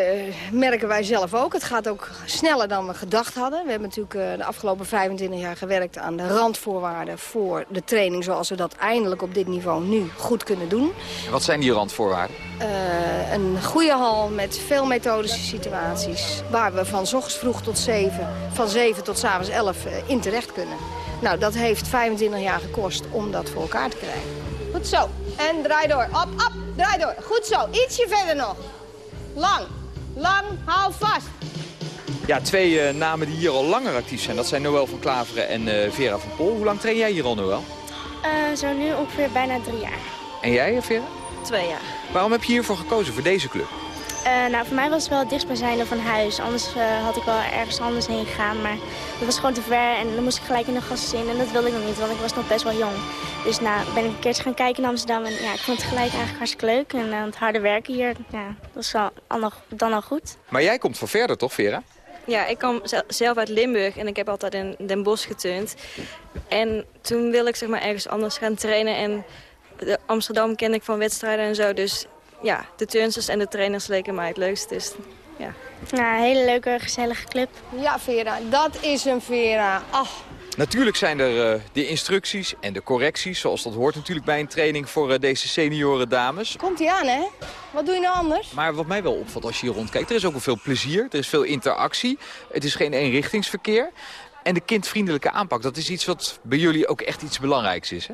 merken wij zelf ook. Het gaat ook sneller dan we gedacht hadden. We hebben natuurlijk uh, de afgelopen 25 jaar gewerkt aan de randvoorwaarden voor de training... zoals we dat eindelijk op dit niveau nu goed kunnen doen. En wat zijn die randvoorwaarden? Uh, een goede hal met veel methodische situaties... waar we van s ochtends vroeg tot 7, van 7 tot s avonds 11 in terecht kunnen. Nou, dat heeft 25 jaar gekost om dat voor elkaar te krijgen. Goed zo. En draai door. Op, op, draai door. Goed zo. Ietsje verder nog. Lang. Lang, hou vast. Ja, twee uh, namen die hier al langer actief zijn. Dat zijn Noël van Klaveren en uh, Vera van Pol. Hoe lang train jij hier al, Noël? Uh, zo nu ongeveer bijna drie jaar. En jij, Vera? Twee jaar. Waarom heb je hiervoor gekozen, voor deze club? Nou, voor mij was het wel het dichtstbijzijnde van huis. Anders had ik wel ergens anders heen gegaan. Maar dat was gewoon te ver en dan moest ik gelijk in de gastzin. En dat wilde ik nog niet, want ik was nog best wel jong. Dus nou, ben ik een keertje gaan kijken in Amsterdam. En ja, ik vond het gelijk eigenlijk hartstikke leuk. En uh, het harde werken hier, ja, dat is al, dan al goed. Maar jij komt van verder, toch, Vera? Ja, ik kom zelf uit Limburg en ik heb altijd in Den Bosch geturnd. En toen wilde ik zeg maar ergens anders gaan trainen. En Amsterdam kende ik van wedstrijden en zo. Dus ja, de turnsters en de trainers leken mij het leukste. Dus, ja. ja, een hele leuke, gezellige club. Ja, Vera, dat is een Vera. Ach. Natuurlijk zijn er uh, de instructies en de correcties, zoals dat hoort natuurlijk bij een training voor uh, deze senioren dames. Komt ie aan, hè? Wat doe je nou anders? Maar wat mij wel opvalt als je hier rondkijkt, er is ook wel veel plezier, er is veel interactie. Het is geen eenrichtingsverkeer. En de kindvriendelijke aanpak, dat is iets wat bij jullie ook echt iets belangrijks is, hè?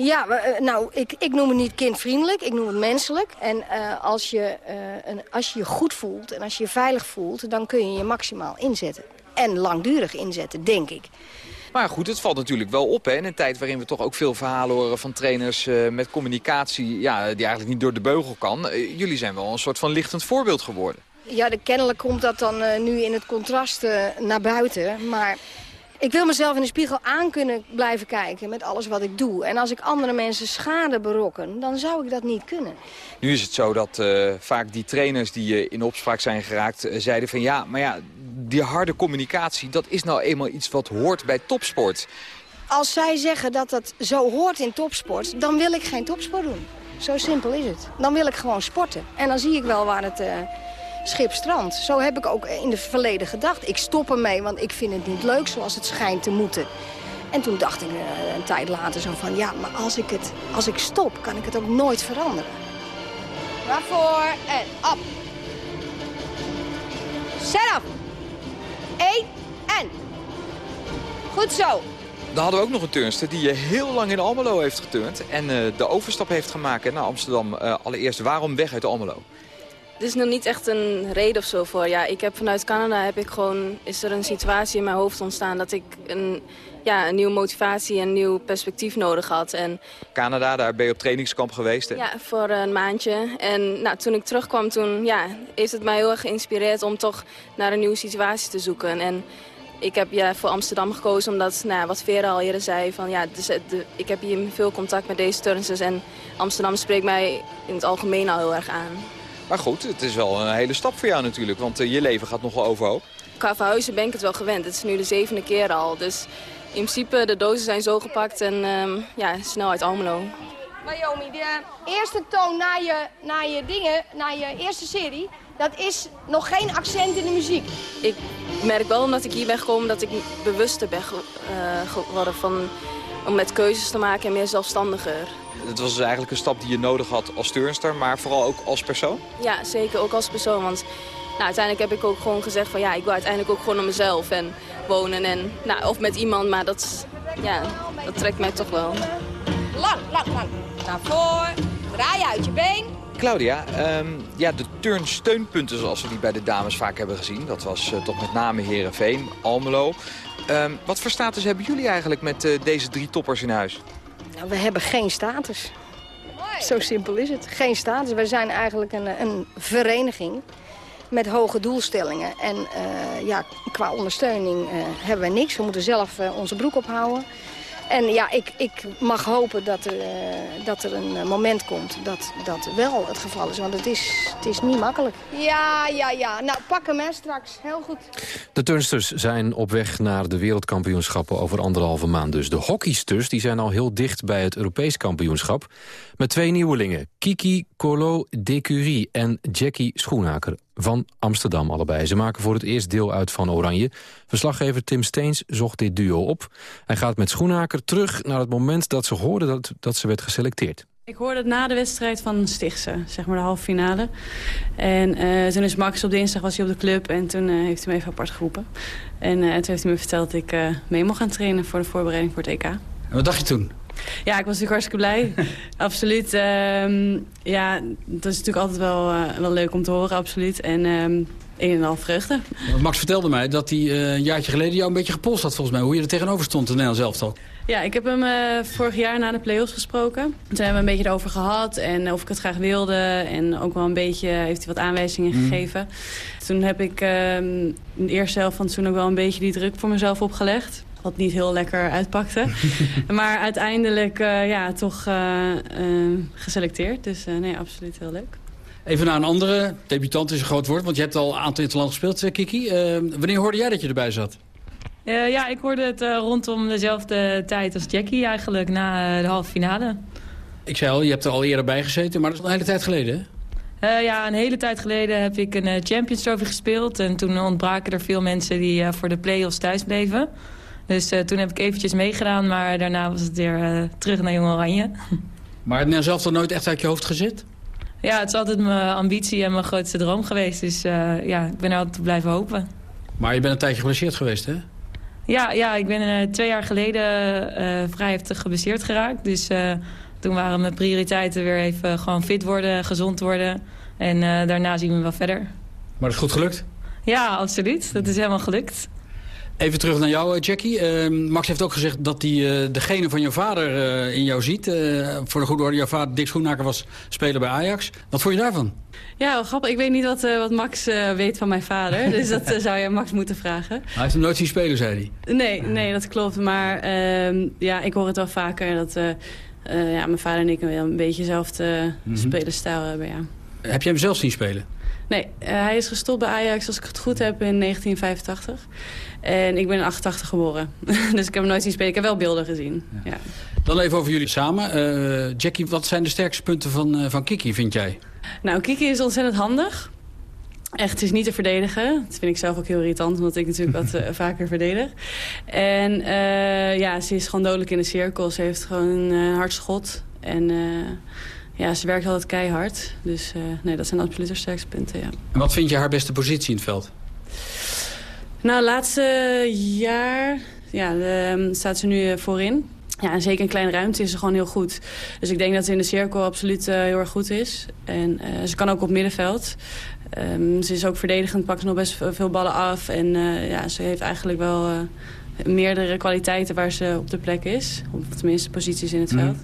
Ja, nou, ik, ik noem het niet kindvriendelijk, ik noem het menselijk. En uh, als, je, uh, een, als je je goed voelt en als je je veilig voelt... dan kun je je maximaal inzetten. En langdurig inzetten, denk ik. Maar goed, het valt natuurlijk wel op. Hè? In een tijd waarin we toch ook veel verhalen horen van trainers uh, met communicatie... Ja, die eigenlijk niet door de beugel kan. Jullie zijn wel een soort van lichtend voorbeeld geworden. Ja, de, kennelijk komt dat dan nu in het contrast naar buiten. Maar ik wil mezelf in de spiegel aan kunnen blijven kijken met alles wat ik doe. En als ik andere mensen schade berokken, dan zou ik dat niet kunnen. Nu is het zo dat uh, vaak die trainers die uh, in opspraak zijn geraakt... Uh, zeiden van ja, maar ja, die harde communicatie... dat is nou eenmaal iets wat hoort bij topsport. als zij zeggen dat dat zo hoort in topsport, dan wil ik geen topsport doen. Zo simpel is het. Dan wil ik gewoon sporten. En dan zie ik wel waar het schip strandt. Zo heb ik ook in het verleden gedacht. Ik stop ermee, want ik vind het niet leuk zoals het schijnt te moeten. En toen dacht ik uh, een tijd later zo van... ja, maar als ik, het, als ik stop, kan ik het ook nooit veranderen. Waarvoor en op. Set up. Eén en. Goed zo. Dan hadden we ook nog een turnster die heel lang in Almelo heeft geturnd. En de overstap heeft gemaakt naar Amsterdam. Allereerst, waarom weg uit Almelo? Er is nog niet echt een reden of zo voor. Ja, ik heb vanuit Canada heb ik gewoon, is er een situatie in mijn hoofd ontstaan... dat ik een, ja, een nieuwe motivatie en een nieuw perspectief nodig had. En, Canada, daar ben je op trainingskamp geweest? Hè? Ja, voor een maandje. En nou, toen ik terugkwam, toen ja, heeft het mij heel erg geïnspireerd... om toch naar een nieuwe situatie te zoeken. En ik heb ja, voor Amsterdam gekozen omdat, nou, wat Vera al eerder zei... Van, ja, dus, de, ik heb hier veel contact met deze turnsters... en Amsterdam spreekt mij in het algemeen al heel erg aan. Maar goed, het is wel een hele stap voor jou natuurlijk, want uh, je leven gaat nogal overhoop. Qua verhuizen ben ik het wel gewend. Het is nu de zevende keer al. Dus in principe, de dozen zijn zo gepakt en um, ja, snel uit Almelo. Naomi, de eerste toon na je, na je dingen, na je eerste serie... dat is nog geen accent in de muziek. Ik merk wel omdat ik hier ben gekomen dat ik bewuster ben uh, geworden van... om met keuzes te maken en meer zelfstandiger. Het was dus eigenlijk een stap die je nodig had als turnster, maar vooral ook als persoon? Ja, zeker ook als persoon. Want nou, uiteindelijk heb ik ook gewoon gezegd van ja, ik wil uiteindelijk ook gewoon op mezelf en wonen. En, nou, of met iemand, maar dat, ja, dat trekt mij toch wel. Lang, lang, lang. Naar voren, draai uit je been. Claudia, um, ja, de turnsteunpunten zoals we die bij de dames vaak hebben gezien... dat was uh, toch met name Herenveen, Almelo. Um, wat voor status hebben jullie eigenlijk met uh, deze drie toppers in huis? Nou, we hebben geen status. Zo simpel is het. Geen status. We zijn eigenlijk een, een vereniging met hoge doelstellingen. En uh, ja, qua ondersteuning uh, hebben we niks. We moeten zelf uh, onze broek ophouden. En ja, ik, ik mag hopen dat er, dat er een moment komt dat dat wel het geval is. Want het is, het is niet makkelijk. Ja, ja, ja. Nou, pak hem hè, straks. Heel goed. De turnsters zijn op weg naar de wereldkampioenschappen over anderhalve maand. Dus de hockeysters die zijn al heel dicht bij het Europees kampioenschap. Met twee nieuwelingen. Kiki Colo Decurie en Jackie Schoenhaker van Amsterdam allebei. Ze maken voor het eerst deel uit van Oranje. Verslaggever Tim Steens zocht dit duo op. Hij gaat met Schoenhaker terug naar het moment dat ze hoorde dat, dat ze werd geselecteerd. Ik hoorde het na de wedstrijd van Stichtse, zeg maar de halve finale. En uh, toen is Max op dinsdag was hij op de club en toen uh, heeft hij me even apart geroepen. En uh, toen heeft hij me verteld dat ik mee mocht gaan trainen voor de voorbereiding voor het EK. En wat dacht je toen? Ja, ik was natuurlijk hartstikke blij. absoluut. Um, ja, dat is natuurlijk altijd wel, uh, wel leuk om te horen, absoluut. En um, een en al vreugde. Max vertelde mij dat hij uh, een jaartje geleden jou een beetje gepolst had, volgens mij. Hoe je er tegenover stond, de Nederlands elftal. Ja, ik heb hem uh, vorig jaar na de play-offs gesproken. Toen hebben we een beetje erover gehad en of ik het graag wilde. En ook wel een beetje heeft hij wat aanwijzingen mm. gegeven. Toen heb ik uh, in de eerste helft van het seizoen ook wel een beetje die druk voor mezelf opgelegd. Wat niet heel lekker uitpakte. maar uiteindelijk uh, ja, toch uh, uh, geselecteerd. Dus nee, absoluut heel leuk. Even naar een andere. Debutant is een groot woord, want je hebt al een aantal interland gespeeld, Kiki. wanneer hoorde jij dat je erbij zat? ja, ik hoorde het rondom dezelfde tijd als Jackie eigenlijk, na de halve finale. Ik zei al, je hebt er al eerder bij gezeten, maar dat is al een hele tijd geleden, hè? Uh, ja, een hele tijd geleden heb ik een uh, Champions Trophy gespeeld. En toen ontbraken er veel mensen die uh, voor de play-offs thuis bleven. Dus uh, toen heb ik eventjes meegedaan, maar daarna was het weer uh, terug naar Jong Oranje. Maar het zelf dan nooit echt uit je hoofd gezet? Ja, het is altijd mijn ambitie en mijn grootste droom geweest. Dus uh, ja, ik ben er altijd blijven hopen. Maar je bent een tijdje geblesseerd geweest, hè? Ja, ja ik ben twee jaar geleden vrij heftig geblesseerd geraakt. Dus toen waren mijn prioriteiten weer even gewoon fit worden, gezond worden. En daarna zien we wel verder. Maar dat is goed gelukt? Ja, absoluut. Dat is helemaal gelukt. Even terug naar jou, Jackie. Uh, Max heeft ook gezegd dat hij uh, de genen van jouw vader uh, in jou ziet. Voor de goede orde, jouw vader Dick Schoenmaker was speler bij Ajax. Wat vond je daarvan? Ja, grappig. Ik weet niet wat, wat Max weet van mijn vader. dus dat zou je Max moeten vragen. Hij heeft hem nooit zien spelen, zei hij. Nee, nee dat klopt. Maar ehm, ja, ik hoor het wel vaker dat ja, mijn vader en ik een beetje dezelfde mm -hmm. spelerstijl hebben. Ja. Heb jij hem zelf zien spelen? Nee, hij is gestopt bij Ajax, als ik het goed heb, in 1985. En ik ben in 88 geboren. dus ik heb hem nooit zien spelen. Ik heb wel beelden gezien. Ja. Dan even over jullie samen. Uh, Jackie, wat zijn de sterkste punten van, uh, van Kiki, vind jij? Nou, Kiki is ontzettend handig. Echt, het is niet te verdedigen. Dat vind ik zelf ook heel irritant, omdat ik natuurlijk wat uh, vaker verdedig. En ja, ze is gewoon dodelijk in de cirkel. Ze heeft gewoon een hard schot. En ja, ze werkt altijd keihard. Dus nee, dat zijn absoluut haar sterkste punten, ja. En wat vind je haar beste positie in het veld? Nou, laatste jaar ja, de, staat ze nu voorin. Ja, en zeker in kleine ruimte is ze gewoon heel goed. Dus ik denk dat ze in de cirkel absoluut uh, heel erg goed is. En uh, ze kan ook op middenveld. Um, ze is ook verdedigend, pakt nog best veel ballen af. En uh, ja, ze heeft eigenlijk wel meerdere kwaliteiten waar ze op de plek is. Of tenminste posities in het Mhm. veld.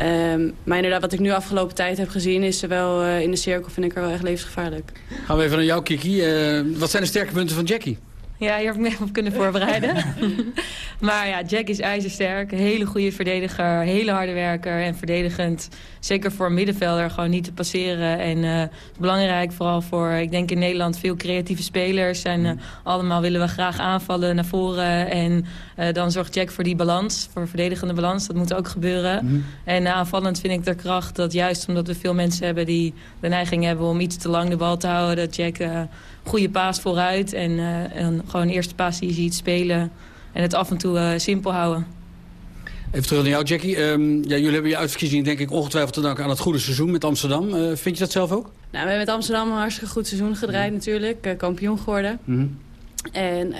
Um, maar inderdaad, wat ik nu afgelopen tijd heb gezien... is wel in de cirkel, vind ik haar wel echt levensgevaarlijk. Gaan we even naar jou, Kiki. wat zijn de sterke punten van Jackie? Ja, hier heb ik me even op kunnen voorbereiden. maar ja, Jack is ijzersterk. Hele goede verdediger. Hele harde werker. En verdedigend. Zeker voor een middenvelder gewoon niet te passeren. En uh, belangrijk vooral voor, ik denk in Nederland, veel creatieve spelers. En uh, allemaal willen we graag aanvallen naar voren. En uh, dan zorgt Jack voor die balans. Voor verdedigende balans. Dat moet ook gebeuren. Mhm. Mm. En aanvallend vind ik de kracht dat juist omdat we veel mensen hebben die de neiging hebben om iets te lang de bal te houden. Dat Jack goede paas vooruit. En, uh, en gewoon de eerste paas die je ziet spelen. En het af en toe uh, simpel houden. Even terug naar jou, Jackie. Um, ja, jullie hebben je uitverkiezing denk ik ongetwijfeld te danken aan het goede seizoen met Amsterdam. Uh, vind je dat zelf ook? Nou, we hebben met Amsterdam een hartstikke goed seizoen gedraaid natuurlijk. Uh, kampioen geworden. Mm -hmm. En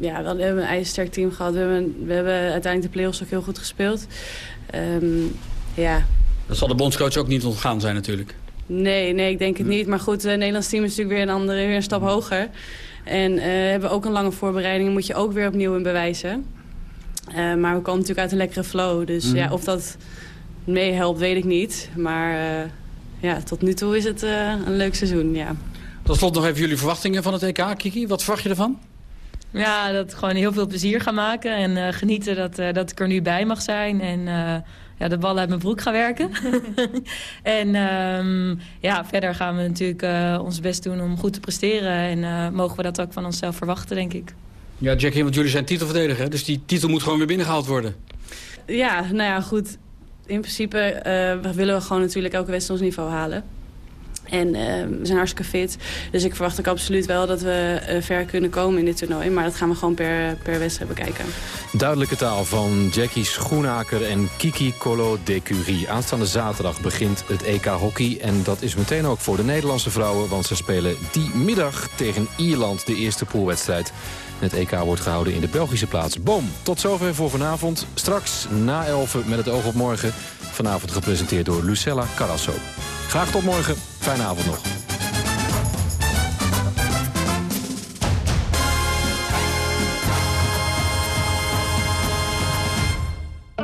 ja, we hebben een ijzersterk team gehad. We hebben, we hebben uiteindelijk de play-offs ook heel goed gespeeld. Um, ja. Dat zal de bondscoach ook niet ontgaan zijn natuurlijk. Nee, nee, ik denk het niet. Maar goed, het Nederlands team is natuurlijk weer een andere, weer een stap hoger. En uh, hebben ook een lange voorbereiding. moet je ook weer opnieuw in bewijzen. Uh, maar we komen natuurlijk uit een lekkere flow. Dus mm. ja, of dat meehelpt, weet ik niet. Maar uh, ja, tot nu toe is het een leuk seizoen, ja. Tot slot nog even jullie verwachtingen van het EK, Kiki. Wat verwacht je ervan? Ja, dat gewoon heel veel plezier gaan maken. En genieten dat, dat ik er nu bij mag zijn. En ja, de bal uit mijn broek gaan werken. en um, ja, verder gaan we natuurlijk uh, ons best doen om goed te presteren. En uh, mogen we dat ook van onszelf verwachten, denk ik. Ja, Jackie, want jullie zijn titelverdediger. Dus die titel moet gewoon weer binnengehaald worden. Ja, nou ja, goed. In principe uh, willen we gewoon natuurlijk elke wedstrijd ons niveau halen. En we zijn hartstikke fit. Dus ik verwacht ook absoluut wel dat we ver kunnen komen in dit toernooi. Maar dat gaan we gewoon per, per wedstrijd bekijken. Duidelijke taal van Jackie Schoenaker en Kiki Colo de Curie. Aanstaande zaterdag begint het EK Hockey. En dat is meteen ook voor de Nederlandse vrouwen. Want ze spelen die middag tegen Ierland de eerste poolwedstrijd. Het EK wordt gehouden in de Belgische plaats Boom. Tot zover voor vanavond. Straks na 11 met het oog op morgen. Vanavond gepresenteerd door Lucella Carrasso. Graag tot morgen. Fijne avond nog.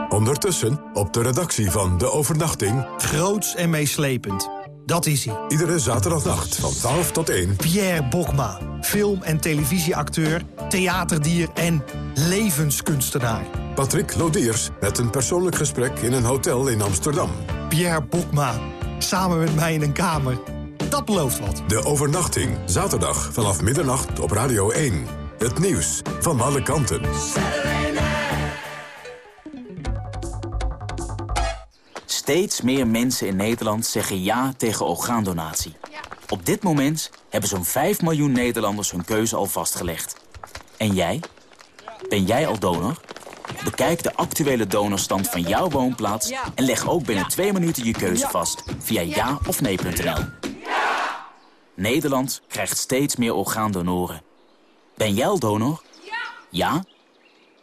Ondertussen op de redactie van De Overnachting... Groots en meeslepend. Dat is hij. Iedere zaterdagnacht van 12 tot 1. Pierre Bokma. Film- en televisieacteur, theaterdier en levenskunstenaar. Patrick Lodiers met een persoonlijk gesprek in een hotel in Amsterdam. Pierre Bokma. Samen met mij in een kamer. Dat belooft wat. De overnachting. Zaterdag vanaf middernacht op Radio 1. Het nieuws van alle kanten. Steeds meer mensen in Nederland zeggen ja tegen orgaandonatie. Op dit moment hebben zo'n 5 miljoen Nederlanders hun keuze al vastgelegd. En jij? Ben jij al donor? Bekijk de actuele donorstand van jouw woonplaats... en leg ook binnen twee minuten je keuze vast via ja of nee.nl. Nederland krijgt steeds meer orgaandonoren. Ben jij al donor? Ja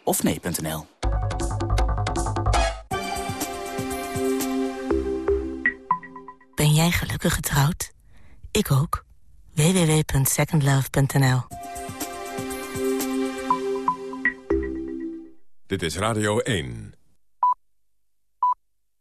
of nee.nl. Ben jij gelukkig getrouwd? Ik ook. www.secondlove.nl Dit is Radio 1.